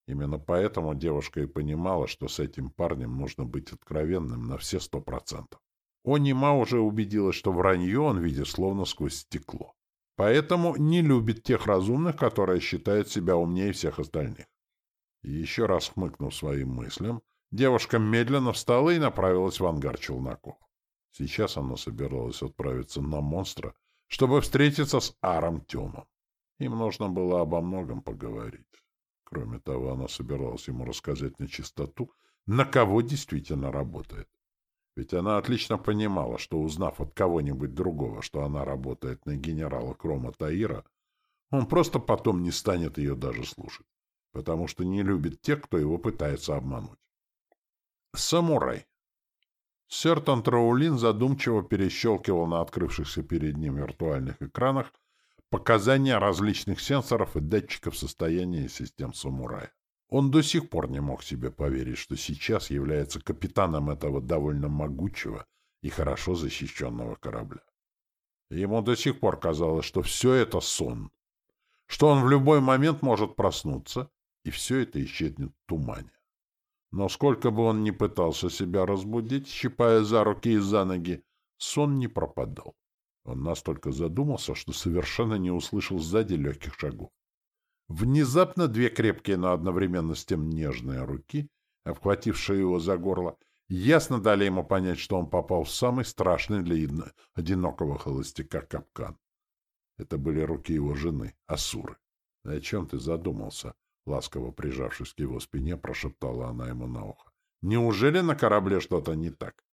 Именно поэтому девушка и понимала, что с этим парнем нужно быть откровенным на все сто процентов. Онима уже убедилась, что вранье он видит словно сквозь стекло. Поэтому не любит тех разумных, которые считают себя умнее всех остальных. И еще раз хмыкнув своим мыслям, девушка медленно встала и направилась в ангар челноков. Сейчас она собиралась отправиться на монстра, чтобы встретиться с Аром Тёмом. Им нужно было обо многом поговорить. Кроме того, она собиралась ему рассказать на чистоту, на кого действительно работает. Ведь она отлично понимала, что, узнав от кого-нибудь другого, что она работает на генерала Крома Таира, он просто потом не станет ее даже слушать, потому что не любит тех, кто его пытается обмануть. Самурай. Сертон Траулин задумчиво перещелкивал на открывшихся перед ним виртуальных экранах показания различных сенсоров и датчиков состояния систем самурая. Он до сих пор не мог себе поверить, что сейчас является капитаном этого довольно могучего и хорошо защищенного корабля. Ему до сих пор казалось, что все это сон, что он в любой момент может проснуться, и все это исчезнет в тумане. Но сколько бы он ни пытался себя разбудить, щипая за руки и за ноги, сон не пропадал. Он настолько задумался, что совершенно не услышал сзади легких шагов. Внезапно две крепкие, но одновременно с тем нежные руки, обхватившие его за горло, ясно дали ему понять, что он попал в самый страшный для одинокого холостяка капкан. Это были руки его жены, Асуры. — О чем ты задумался? — ласково прижавшись к его спине, прошептала она ему на ухо. — Неужели на корабле что-то не так?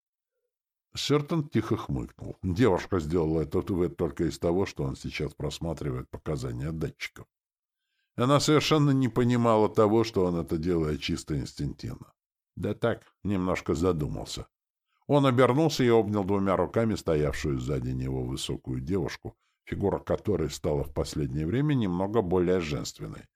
Сертон тихо хмыкнул. Девушка сделала этот вывод только из того, что он сейчас просматривает показания датчиков. Она совершенно не понимала того, что он это делает чисто инстинктивно. Да так, немножко задумался. Он обернулся и обнял двумя руками стоявшую сзади него высокую девушку, фигура которой стала в последнее время немного более женственной,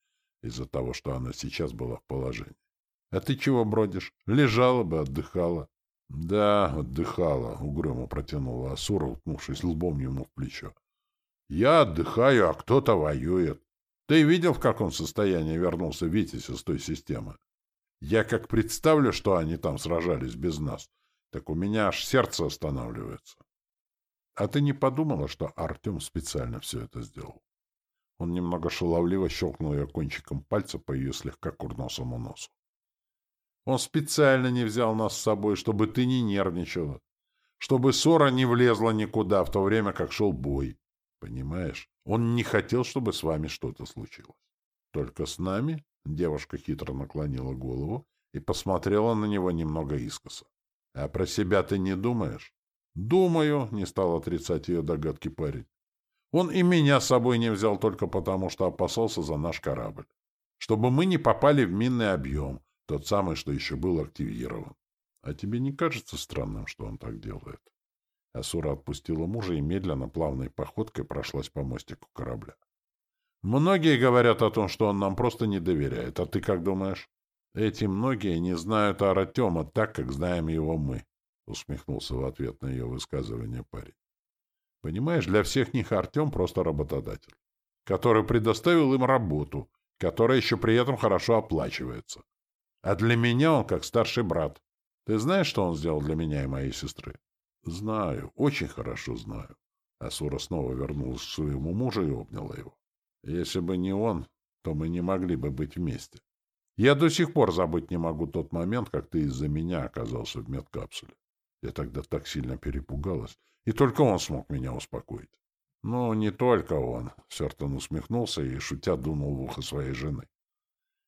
из-за того, что она сейчас была в положении. — А ты чего бродишь? Лежала бы, отдыхала. — Да, отдыхала, — угрюмо протянула Асура, уткнувшись лбом ему в плечо. — Я отдыхаю, а кто-то воюет. Ты видел, в каком состоянии вернулся Витязь из той системы? Я как представлю, что они там сражались без нас, так у меня аж сердце останавливается. А ты не подумала, что Артем специально все это сделал? Он немного шаловливо щелкнул ее кончиком пальца по ее слегка курносому носу. Он специально не взял нас с собой, чтобы ты не нервничала, чтобы ссора не влезла никуда, в то время как шел бой. Понимаешь? Он не хотел, чтобы с вами что-то случилось. Только с нами девушка хитро наклонила голову и посмотрела на него немного искоса. А про себя ты не думаешь? Думаю, не стал отрицать ее догадки парень. Он и меня с собой не взял только потому, что опасался за наш корабль. Чтобы мы не попали в минный объем, тот самый, что еще был активирован. А тебе не кажется странным, что он так делает? Асура отпустила мужа и медленно, плавной походкой прошлась по мостику корабля. Многие говорят о том, что он нам просто не доверяет. А ты как думаешь? Эти многие не знают Артема так, как знаем его мы, — усмехнулся в ответ на ее высказывание парень. Понимаешь, для всех них Артем просто работодатель, который предоставил им работу, которая еще при этом хорошо оплачивается. А для меня он как старший брат. Ты знаешь, что он сделал для меня и моей сестры? Знаю, очень хорошо знаю. Асура снова вернулась к своему мужу и обняла его. Если бы не он, то мы не могли бы быть вместе. Я до сих пор забыть не могу тот момент, как ты из-за меня оказался в медкапсуле. Я тогда так сильно перепугалась, и только он смог меня успокоить. Ну, не только он. Сертон усмехнулся и, шутя, дунул в ухо своей жены.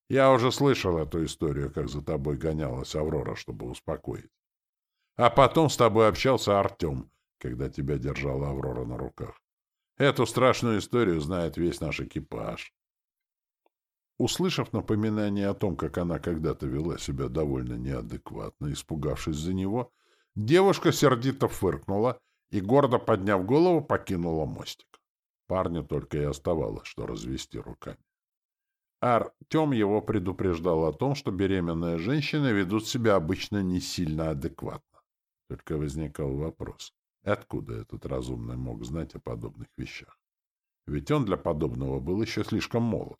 Я уже слышал эту историю, как за тобой гонялась Аврора, чтобы успокоить. А потом с тобой общался Артем, когда тебя держала Аврора на руках. Эту страшную историю знает весь наш экипаж. Услышав напоминание о том, как она когда-то вела себя довольно неадекватно, испугавшись за него, девушка сердито фыркнула и, гордо подняв голову, покинула мостик. Парню только и оставалось, что развести руками. Артем его предупреждал о том, что беременные женщины ведут себя обычно не сильно адекватно. Только возникал вопрос. Откуда этот разумный мог знать о подобных вещах? Ведь он для подобного был еще слишком молод.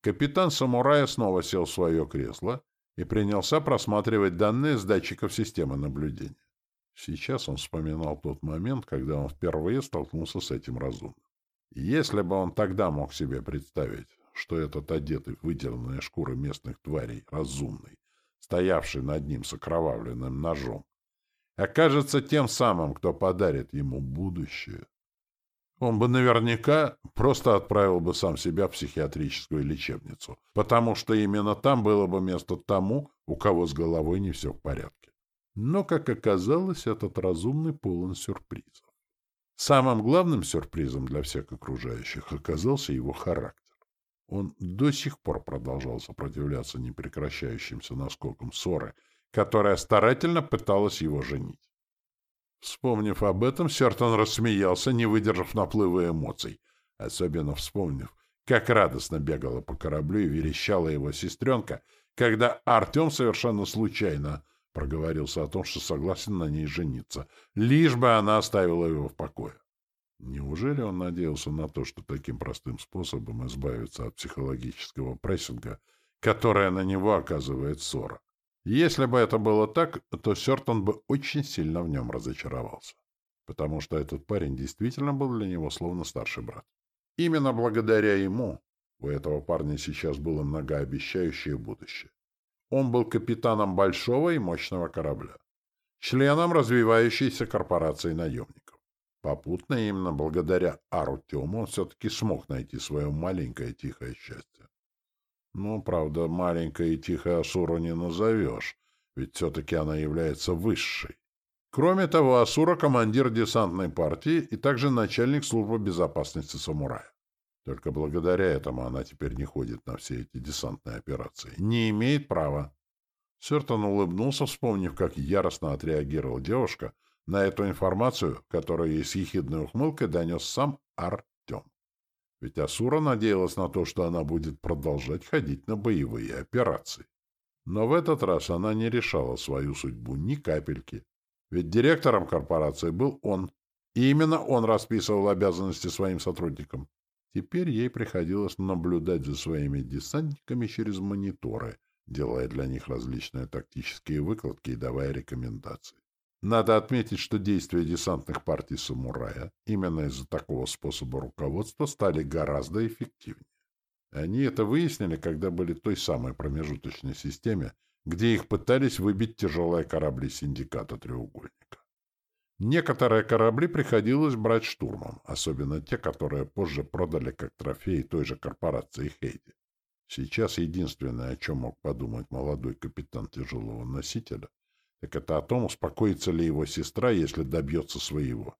Капитан самурая снова сел в свое кресло и принялся просматривать данные с датчиков системы наблюдения. Сейчас он вспоминал тот момент, когда он впервые столкнулся с этим разумным. Если бы он тогда мог себе представить, что этот одетый в выдернанные шкуры местных тварей разумный, стоявший над ним с окровавленным ножом, окажется тем самым, кто подарит ему будущее. Он бы наверняка просто отправил бы сам себя в психиатрическую лечебницу, потому что именно там было бы место тому, у кого с головой не все в порядке. Но, как оказалось, этот разумный полон сюрпризов. Самым главным сюрпризом для всех окружающих оказался его характер. Он до сих пор продолжал сопротивляться непрекращающимся наскокам ссоры, которая старательно пыталась его женить. Вспомнив об этом, Сертон рассмеялся, не выдержав наплыва эмоций, особенно вспомнив, как радостно бегала по кораблю и верещала его сестренка, когда Артем совершенно случайно проговорился о том, что согласен на ней жениться, лишь бы она оставила его в покое. Неужели он надеялся на то, что таким простым способом избавиться от психологического прессинга, которое на него оказывает ссора? Если бы это было так, то Сертон бы очень сильно в нем разочаровался, потому что этот парень действительно был для него словно старший брат. Именно благодаря ему у этого парня сейчас было многообещающее будущее. Он был капитаном большого и мощного корабля, членом развивающейся корпорации наемников. Попутно именно благодаря Артему он все-таки смог найти свое маленькое тихое счастье. Ну, правда, маленькое и тихое Асуру не назовешь, ведь все-таки она является высшей. Кроме того, Асура — командир десантной партии и также начальник службы безопасности самурая. Только благодаря этому она теперь не ходит на все эти десантные операции. Не имеет права. Сертон улыбнулся, вспомнив, как яростно отреагировала девушка — на эту информацию, которую ей с ехидной ухмылкой донес сам Артем. Ведь Асура надеялась на то, что она будет продолжать ходить на боевые операции. Но в этот раз она не решала свою судьбу ни капельки. Ведь директором корпорации был он. И именно он расписывал обязанности своим сотрудникам. Теперь ей приходилось наблюдать за своими десантниками через мониторы, делая для них различные тактические выкладки и давая рекомендации. Надо отметить, что действия десантных партий «Самурая» именно из-за такого способа руководства стали гораздо эффективнее. Они это выяснили, когда были той самой промежуточной системе, где их пытались выбить тяжелые корабли синдиката «Треугольника». Некоторые корабли приходилось брать штурмом, особенно те, которые позже продали как трофеи той же корпорации «Хейди». Сейчас единственное, о чем мог подумать молодой капитан тяжелого носителя, так это о том, успокоится ли его сестра, если добьется своего.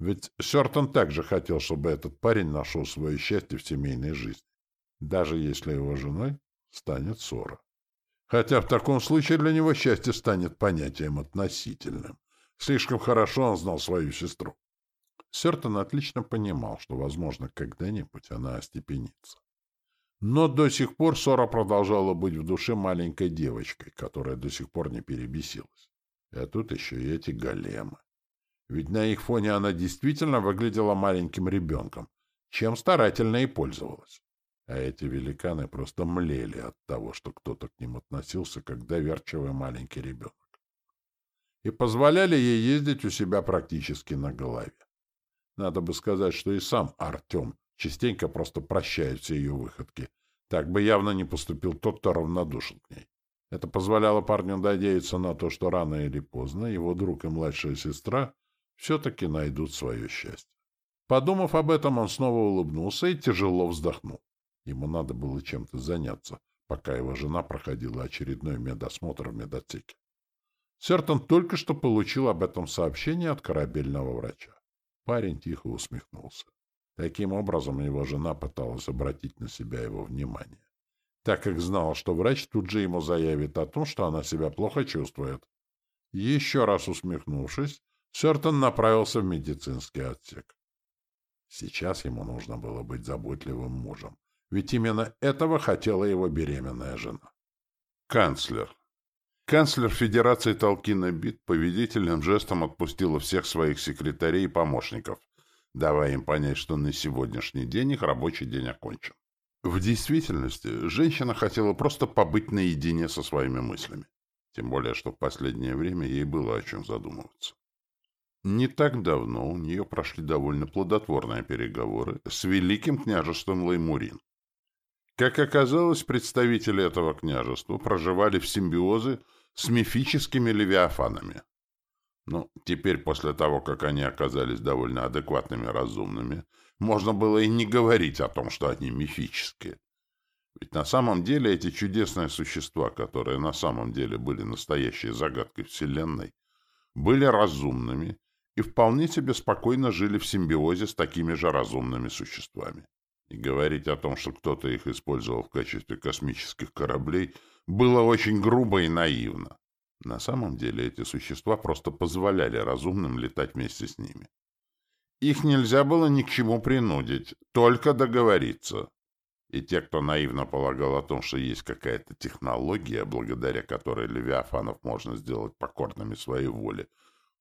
Ведь Сертон также хотел, чтобы этот парень нашел свое счастье в семейной жизни, даже если его женой станет ссора. Хотя в таком случае для него счастье станет понятием относительным. Слишком хорошо он знал свою сестру. Сертон отлично понимал, что, возможно, когда-нибудь она остепенится. Но до сих пор Сора продолжала быть в душе маленькой девочкой, которая до сих пор не перебесилась. А тут еще и эти големы. Ведь на их фоне она действительно выглядела маленьким ребенком, чем старательно и пользовалась. А эти великаны просто млели от того, что кто-то к ним относился, как доверчивый маленький ребенок. И позволяли ей ездить у себя практически на голове. Надо бы сказать, что и сам Артем частенько просто прощает все ее выходки. Так бы явно не поступил тот, кто равнодушен к ней. Это позволяло парню надеяться на то, что рано или поздно его друг и младшая сестра все-таки найдут свое счастье. Подумав об этом, он снова улыбнулся и тяжело вздохнул. Ему надо было чем-то заняться, пока его жена проходила очередной медосмотр в медотеке. Сертон только что получил об этом сообщение от корабельного врача. Парень тихо усмехнулся. Таким образом, его жена пыталась обратить на себя его внимание, так как знала, что врач тут же ему заявит о том, что она себя плохо чувствует. Еще раз усмехнувшись, Сертон направился в медицинский отсек. Сейчас ему нужно было быть заботливым мужем, ведь именно этого хотела его беременная жена. Канцлер. Канцлер Федерации Толкина Бит повелительным жестом отпустила всех своих секретарей и помощников, давая им понять, что на сегодняшний день их рабочий день окончен. В действительности, женщина хотела просто побыть наедине со своими мыслями. Тем более, что в последнее время ей было о чем задумываться. Не так давно у нее прошли довольно плодотворные переговоры с великим княжеством Лаймурин. Как оказалось, представители этого княжества проживали в симбиозе с мифическими левиафанами. Ну, теперь, после того, как они оказались довольно адекватными разумными, можно было и не говорить о том, что они мифические. Ведь на самом деле эти чудесные существа, которые на самом деле были настоящей загадкой Вселенной, были разумными и вполне себе спокойно жили в симбиозе с такими же разумными существами. И говорить о том, что кто-то их использовал в качестве космических кораблей, было очень грубо и наивно. На самом деле эти существа просто позволяли разумным летать вместе с ними. Их нельзя было ни к чему принудить, только договориться. И те, кто наивно полагал о том, что есть какая-то технология, благодаря которой Левиафанов можно сделать покорными своей воле,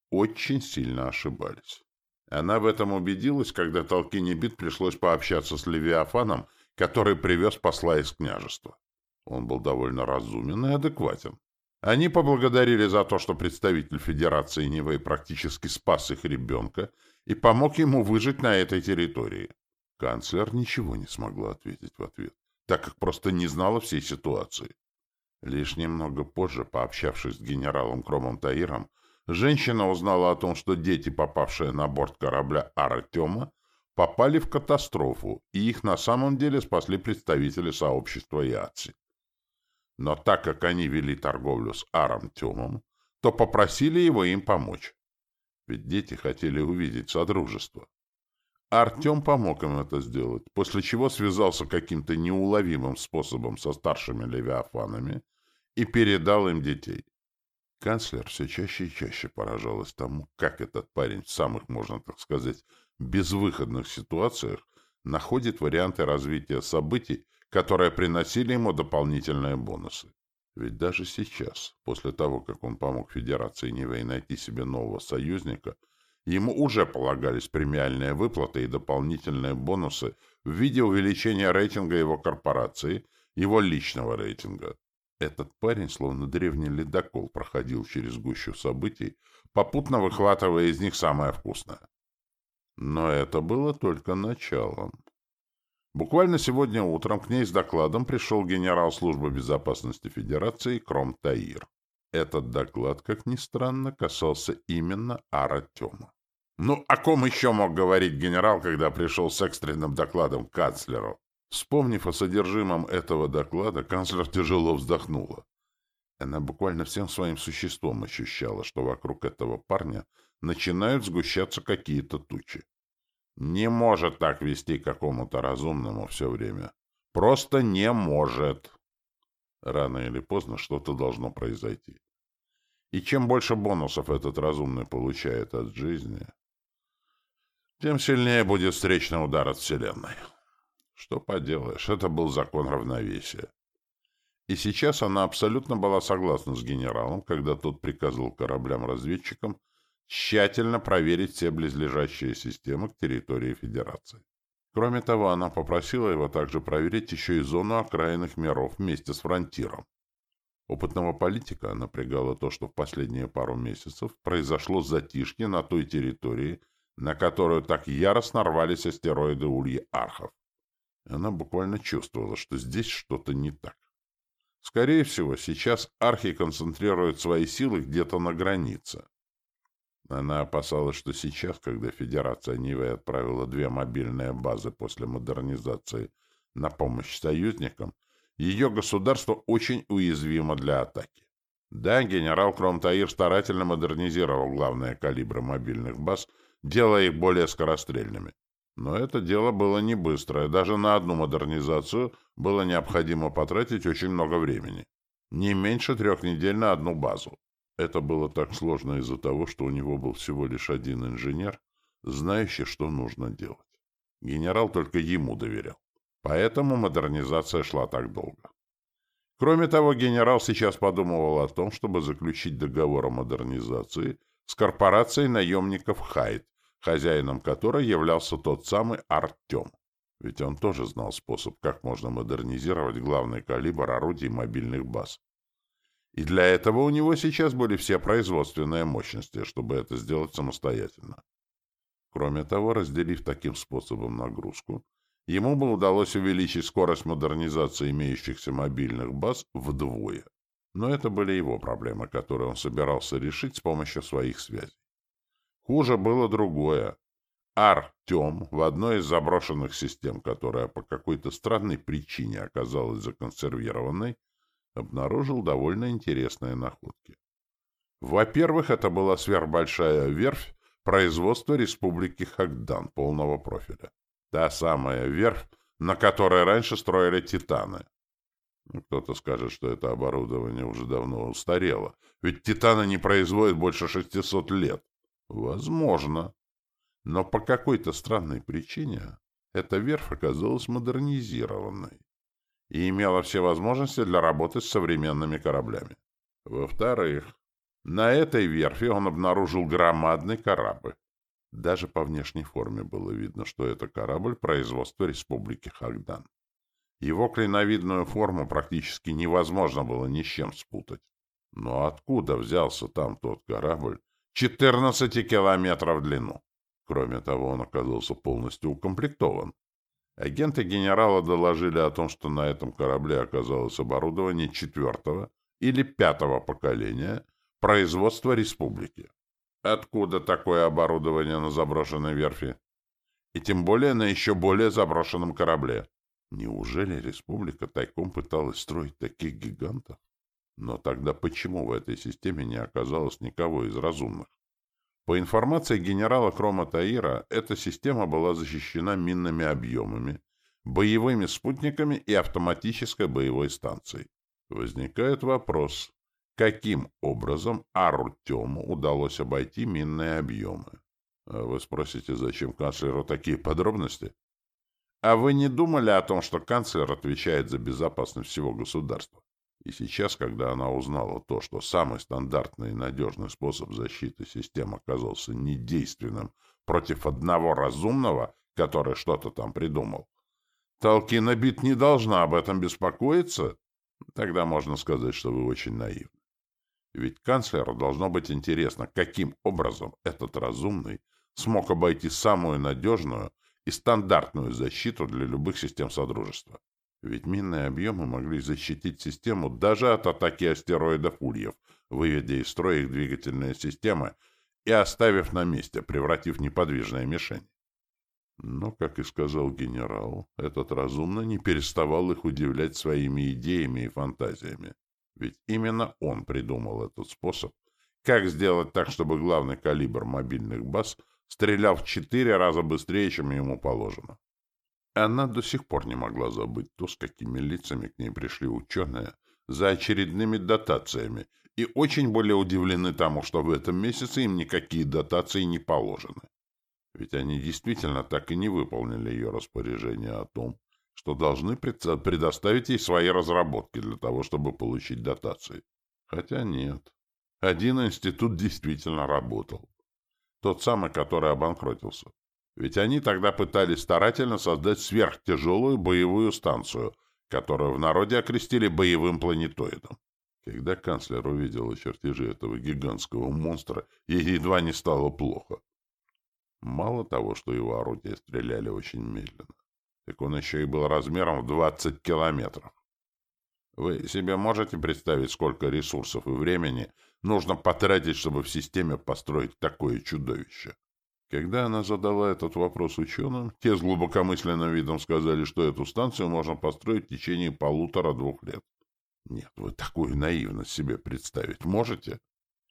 очень сильно ошибались. Она в этом убедилась, когда Толкине Бит пришлось пообщаться с Левиафаном, который привез посла из княжества. Он был довольно разумен и адекватен. Они поблагодарили за то, что представитель Федерации Нивэй практически спас их ребенка и помог ему выжить на этой территории. Канцлер ничего не смогла ответить в ответ, так как просто не знала всей ситуации. Лишь немного позже, пообщавшись с генералом Кромом Таиром, женщина узнала о том, что дети, попавшие на борт корабля Артема, попали в катастрофу, и их на самом деле спасли представители сообщества Яци. Но так как они вели торговлю с Аром Тёмом, то попросили его им помочь. Ведь дети хотели увидеть содружество. Артем помог им это сделать, после чего связался каким-то неуловимым способом со старшими левиафанами и передал им детей. Канцлер все чаще и чаще поражалась тому, как этот парень в самых, можно так сказать, безвыходных ситуациях находит варианты развития событий, которые приносили ему дополнительные бонусы. Ведь даже сейчас, после того, как он помог Федерации Нивэй найти себе нового союзника, ему уже полагались премиальные выплаты и дополнительные бонусы в виде увеличения рейтинга его корпорации, его личного рейтинга. Этот парень, словно древний ледокол, проходил через гущу событий, попутно выхватывая из них самое вкусное. Но это было только началом. Буквально сегодня утром к ней с докладом пришел генерал службы безопасности Федерации Кром Таир. Этот доклад, как ни странно, касался именно Аратема. Ну, о ком еще мог говорить генерал, когда пришел с экстренным докладом к канцлеру? Вспомнив о содержимом этого доклада, канцлер тяжело вздохнула. Она буквально всем своим существом ощущала, что вокруг этого парня начинают сгущаться какие-то тучи. Не может так вести какому-то разумному все время. Просто не может. Рано или поздно что-то должно произойти. И чем больше бонусов этот разумный получает от жизни, тем сильнее будет встречный удар от Вселенной. Что поделаешь, это был закон равновесия. И сейчас она абсолютно была согласна с генералом, когда тот приказывал кораблям-разведчикам тщательно проверить все близлежащие системы к территории Федерации. Кроме того, она попросила его также проверить еще и зону окраинных миров вместе с фронтиром. Опытного политика напрягало то, что в последние пару месяцев произошло затишье на той территории, на которую так яростно рвались астероиды Ульи Архов. Она буквально чувствовала, что здесь что-то не так. Скорее всего, сейчас архи концентрируют свои силы где-то на границе. Она опасалась, что сейчас, когда Федерация Нивы отправила две мобильные базы после модернизации на помощь союзникам, ее государство очень уязвимо для атаки. Да, генерал Кромтаир старательно модернизировал главные калибры мобильных баз, делая их более скорострельными. Но это дело было не быстрое. Даже на одну модернизацию было необходимо потратить очень много времени. Не меньше трех недель на одну базу. Это было так сложно из-за того, что у него был всего лишь один инженер, знающий, что нужно делать. Генерал только ему доверял. Поэтому модернизация шла так долго. Кроме того, генерал сейчас подумывал о том, чтобы заключить договор о модернизации с корпорацией наемников «Хайт», хозяином которой являлся тот самый Артем. Ведь он тоже знал способ, как можно модернизировать главный калибр орудий мобильных баз. И для этого у него сейчас были все производственные мощности, чтобы это сделать самостоятельно. Кроме того, разделив таким способом нагрузку, ему бы удалось увеличить скорость модернизации имеющихся мобильных баз вдвое. Но это были его проблемы, которые он собирался решить с помощью своих связей. Хуже было другое. Артем в одной из заброшенных систем, которая по какой-то странной причине оказалась законсервированной, обнаружил довольно интересные находки. Во-первых, это была сверхбольшая верфь производства Республики Хагдан полного профиля. Та самая верфь, на которой раньше строили «Титаны». Ну, кто-то скажет, что это оборудование уже давно устарело, ведь «Титаны» не производят больше 600 лет. Возможно. Но по какой-то странной причине эта верфь оказалась модернизированной и имела все возможности для работы с современными кораблями. Во-вторых, на этой верфи он обнаружил громадный корабль. Даже по внешней форме было видно, что это корабль производства Республики Хагдан. Его клиновидную форму практически невозможно было ни с чем спутать. Но откуда взялся там тот корабль 14 километров в длину? Кроме того, он оказался полностью укомплектован. Агенты генерала доложили о том, что на этом корабле оказалось оборудование четвертого или пятого поколения производства республики. Откуда такое оборудование на заброшенной верфи? И тем более на еще более заброшенном корабле. Неужели республика тайком пыталась строить таких гигантов? Но тогда почему в этой системе не оказалось никого из разумных? По информации генерала Крома Таира, эта система была защищена минными объемами, боевыми спутниками и автоматической боевой станцией. Возникает вопрос, каким образом Артему удалось обойти минные объемы? А вы спросите, зачем канцлеру такие подробности? А вы не думали о том, что канцлер отвечает за безопасность всего государства? И сейчас, когда она узнала то, что самый стандартный и надежный способ защиты систем оказался недейственным против одного разумного, который что-то там придумал, Толкина Бит не должна об этом беспокоиться? Тогда можно сказать, что вы очень наивны. Ведь канцлеру должно быть интересно, каким образом этот разумный смог обойти самую надежную и стандартную защиту для любых систем Содружества. Ведь минные объемы могли защитить систему даже от атаки астероидов Ульев, выведя из строя их двигательные системы и оставив на месте, превратив в неподвижные мишени. Но, как и сказал генерал, этот разумно не переставал их удивлять своими идеями и фантазиями. Ведь именно он придумал этот способ, как сделать так, чтобы главный калибр мобильных баз стрелял в четыре раза быстрее, чем ему положено. Она до сих пор не могла забыть то, с какими лицами к ней пришли ученые за очередными дотациями, и очень были удивлены тому, что в этом месяце им никакие дотации не положены. Ведь они действительно так и не выполнили ее распоряжение о том, что должны предоставить ей свои разработки для того, чтобы получить дотации. Хотя нет. Один институт действительно работал. Тот самый, который обанкротился. Ведь они тогда пытались старательно создать сверхтяжелую боевую станцию, которую в народе окрестили боевым планетоидом. Когда канцлер увидел чертежи этого гигантского монстра, ей едва не стало плохо. Мало того, что его орудия стреляли очень медленно, так он еще и был размером в 20 километров. Вы себе можете представить, сколько ресурсов и времени нужно потратить, чтобы в системе построить такое чудовище? Когда она задала этот вопрос ученым, те с глубокомысленным видом сказали, что эту станцию можно построить в течение полутора-двух лет. Нет, вы такую наивность себе представить можете?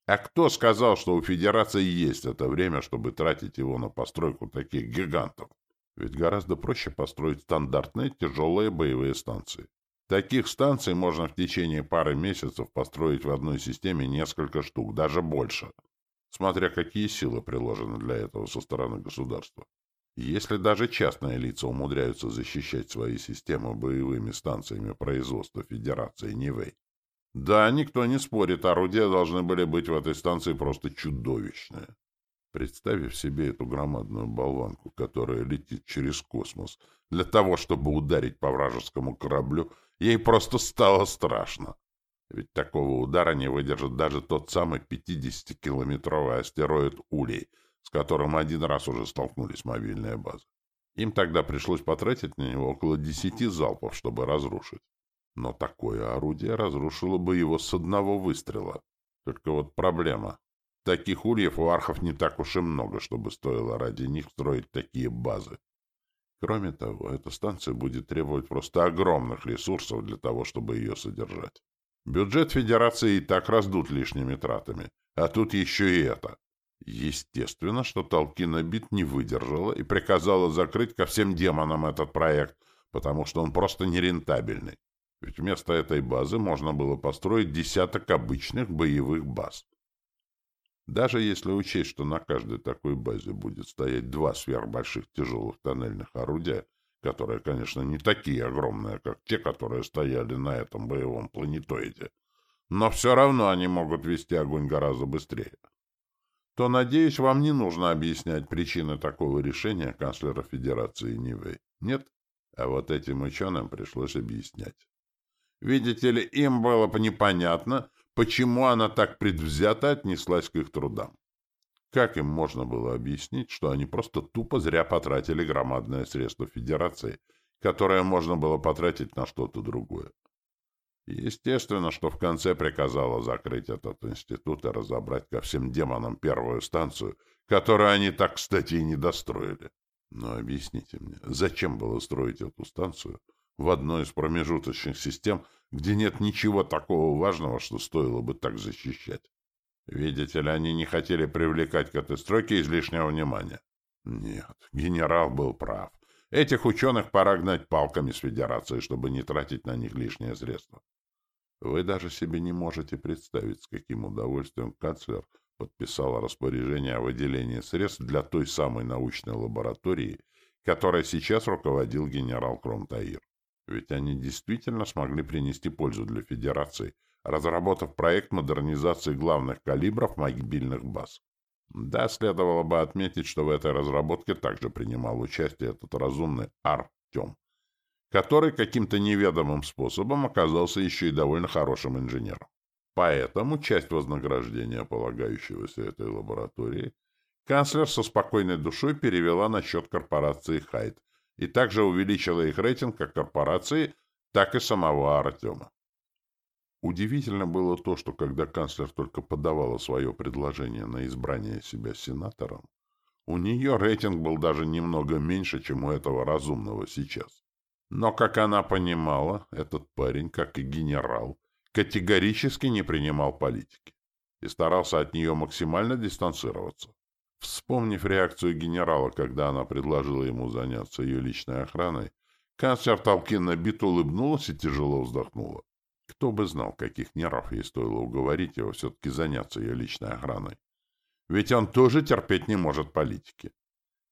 А кто сказал, что у Федерации есть это время, чтобы тратить его на постройку таких гигантов? Ведь гораздо проще построить стандартные тяжелые боевые станции. Таких станций можно в течение пары месяцев построить в одной системе несколько штук, даже больше смотря какие силы приложены для этого со стороны государства. Если даже частные лица умудряются защищать свои системы боевыми станциями производства Федерации Нивэй, да, никто не спорит, орудия должны были быть в этой станции просто чудовищные. Представив себе эту громадную болванку, которая летит через космос, для того, чтобы ударить по вражескому кораблю, ей просто стало страшно. Ведь такого удара не выдержит даже тот самый 50-километровый астероид Улей, с которым один раз уже столкнулись мобильные базы. Им тогда пришлось потратить на него около десяти залпов, чтобы разрушить. Но такое орудие разрушило бы его с одного выстрела. Только вот проблема. Таких ульев у архов не так уж и много, чтобы стоило ради них строить такие базы. Кроме того, эта станция будет требовать просто огромных ресурсов для того, чтобы ее содержать. Бюджет Федерации и так раздут лишними тратами, а тут еще и это. Естественно, что Толкина Бит не выдержала и приказала закрыть ко всем демонам этот проект, потому что он просто нерентабельный. Ведь вместо этой базы можно было построить десяток обычных боевых баз. Даже если учесть, что на каждой такой базе будет стоять два сверхбольших тяжелых тоннельных орудия, которые, конечно, не такие огромные, как те, которые стояли на этом боевом планетоиде, но все равно они могут вести огонь гораздо быстрее, то, надеюсь, вам не нужно объяснять причины такого решения канцлера Федерации Нивы. Нет? А вот этим ученым пришлось объяснять. Видите ли, им было бы непонятно, почему она так предвзято отнеслась к их трудам. Как им можно было объяснить, что они просто тупо зря потратили громадное средство Федерации, которое можно было потратить на что-то другое? Естественно, что в конце приказала закрыть этот институт и разобрать ко всем демонам первую станцию, которую они так, кстати, и не достроили. Но объясните мне, зачем было строить эту станцию в одной из промежуточных систем, где нет ничего такого важного, что стоило бы так защищать? Видите ли, они не хотели привлекать к этой стройке излишнего внимания. Нет, генерал был прав. Этих ученых пора гнать палками с Федерации, чтобы не тратить на них лишние средства. Вы даже себе не можете представить, с каким удовольствием канцлер подписал распоряжение о выделении средств для той самой научной лаборатории, которой сейчас руководил генерал Кромтаир. Ведь они действительно смогли принести пользу для Федерации, разработав проект модернизации главных калибров мобильных баз. Да, следовало бы отметить, что в этой разработке также принимал участие этот разумный Артем, который каким-то неведомым способом оказался еще и довольно хорошим инженером. Поэтому часть вознаграждения, полагающегося этой лаборатории, канцлер со спокойной душой перевела на счет корпорации «Хайт» и также увеличила их рейтинг как корпорации, так и самого Артема. Удивительно было то, что когда канцлер только подавала свое предложение на избрание себя сенатором, у нее рейтинг был даже немного меньше, чем у этого разумного сейчас. Но, как она понимала, этот парень, как и генерал, категорически не принимал политики и старался от нее максимально дистанцироваться. Вспомнив реакцию генерала, когда она предложила ему заняться ее личной охраной, канцлер Толкин набит улыбнулась и тяжело вздохнула. Кто бы знал, каких нервов ей стоило уговорить его все-таки заняться ее личной охраной. Ведь он тоже терпеть не может политики.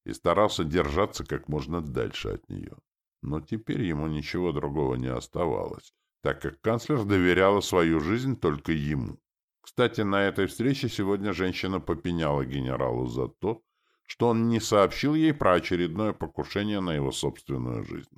И старался держаться как можно дальше от нее. Но теперь ему ничего другого не оставалось, так как канцлер доверяла свою жизнь только ему. Кстати, на этой встрече сегодня женщина попеняла генералу за то, что он не сообщил ей про очередное покушение на его собственную жизнь.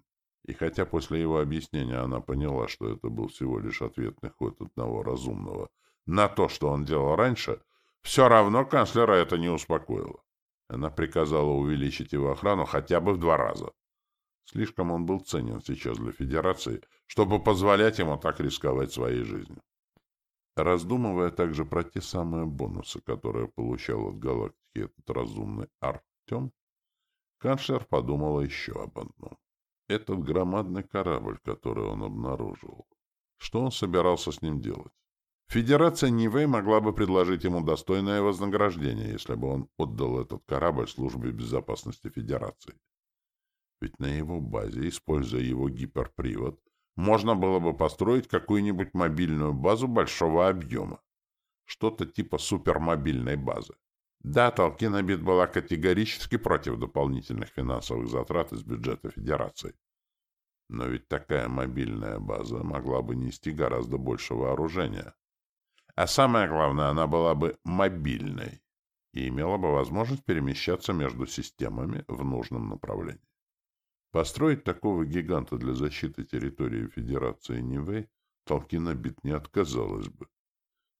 И хотя после его объяснения она поняла, что это был всего лишь ответный ход одного разумного на то, что он делал раньше, все равно канцлера это не успокоило. Она приказала увеличить его охрану хотя бы в два раза. Слишком он был ценен сейчас для Федерации, чтобы позволять ему так рисковать своей жизнью. Раздумывая также про те самые бонусы, которые получал от галактики этот разумный Артем, канцлер подумала еще об одном. Этот громадный корабль, который он обнаружил. Что он собирался с ним делать? Федерация Нивэй могла бы предложить ему достойное вознаграждение, если бы он отдал этот корабль службе безопасности Федерации. Ведь на его базе, используя его гиперпривод, можно было бы построить какую-нибудь мобильную базу большого объема. Что-то типа супермобильной базы. Да, Толкинобит была категорически против дополнительных финансовых затрат из бюджета Федерации. Но ведь такая мобильная база могла бы нести гораздо больше вооружения. А самое главное, она была бы мобильной и имела бы возможность перемещаться между системами в нужном направлении. Построить такого гиганта для защиты территории Федерации Нивэй Толкинобит не отказалась бы.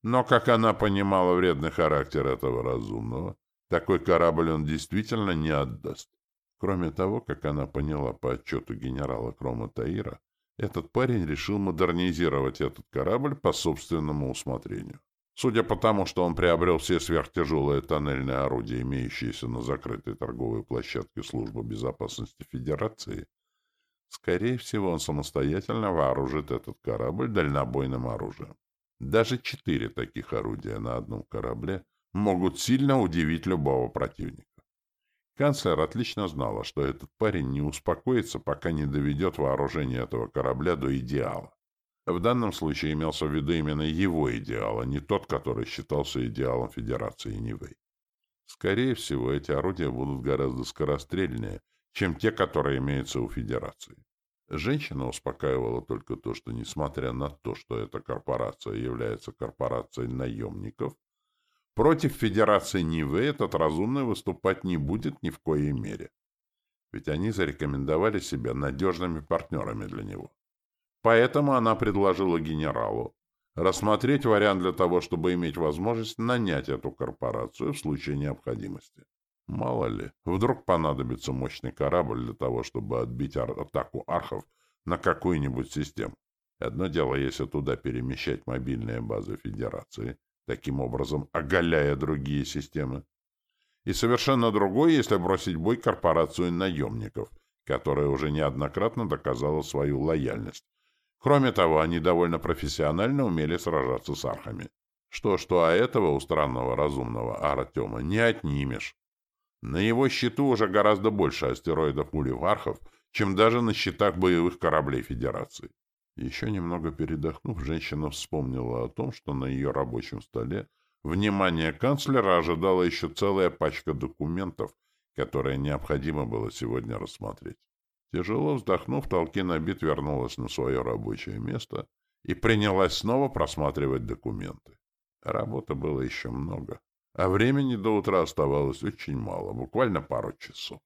Но, как она понимала вредный характер этого разумного, такой корабль он действительно не отдаст. Кроме того, как она поняла по отчету генерала Крома Таира, этот парень решил модернизировать этот корабль по собственному усмотрению. Судя по тому, что он приобрел все сверхтяжелые тоннельные орудия, имеющиеся на закрытой торговой площадке Службы безопасности Федерации, скорее всего, он самостоятельно вооружит этот корабль дальнобойным оружием. Даже четыре таких орудия на одном корабле могут сильно удивить любого противника. Канцлер отлично знала, что этот парень не успокоится, пока не доведет вооружение этого корабля до идеала. В данном случае имелся в виду именно его идеал, а не тот, который считался идеалом Федерации Нивэй. Скорее всего, эти орудия будут гораздо скорострельнее, чем те, которые имеются у Федерации. Женщина успокаивала только то, что, несмотря на то, что эта корпорация является корпорацией наемников, против Федерации Нивы этот разумный выступать не будет ни в коей мере. Ведь они зарекомендовали себя надежными партнерами для него. Поэтому она предложила генералу рассмотреть вариант для того, чтобы иметь возможность нанять эту корпорацию в случае необходимости. Мало ли, вдруг понадобится мощный корабль для того, чтобы отбить атаку архов на какую-нибудь систему. Одно дело, если туда перемещать мобильные базы Федерации, таким образом оголяя другие системы. И совершенно другое, если бросить бой корпорацию наемников, которая уже неоднократно доказала свою лояльность. Кроме того, они довольно профессионально умели сражаться с архами. Что-что, а этого у странного разумного Артема не отнимешь. На его счету уже гораздо больше астероидов муливархов, чем даже на счетах боевых кораблей Федерации. Еще немного передохнув, женщина вспомнила о том, что на ее рабочем столе внимание канцлера ожидала еще целая пачка документов, которые необходимо было сегодня рассмотреть. Тяжело вздохнув, Толкина Бит вернулась на свое рабочее место и принялась снова просматривать документы. Работы было еще много. А времени до утра оставалось очень мало, буквально пару часов.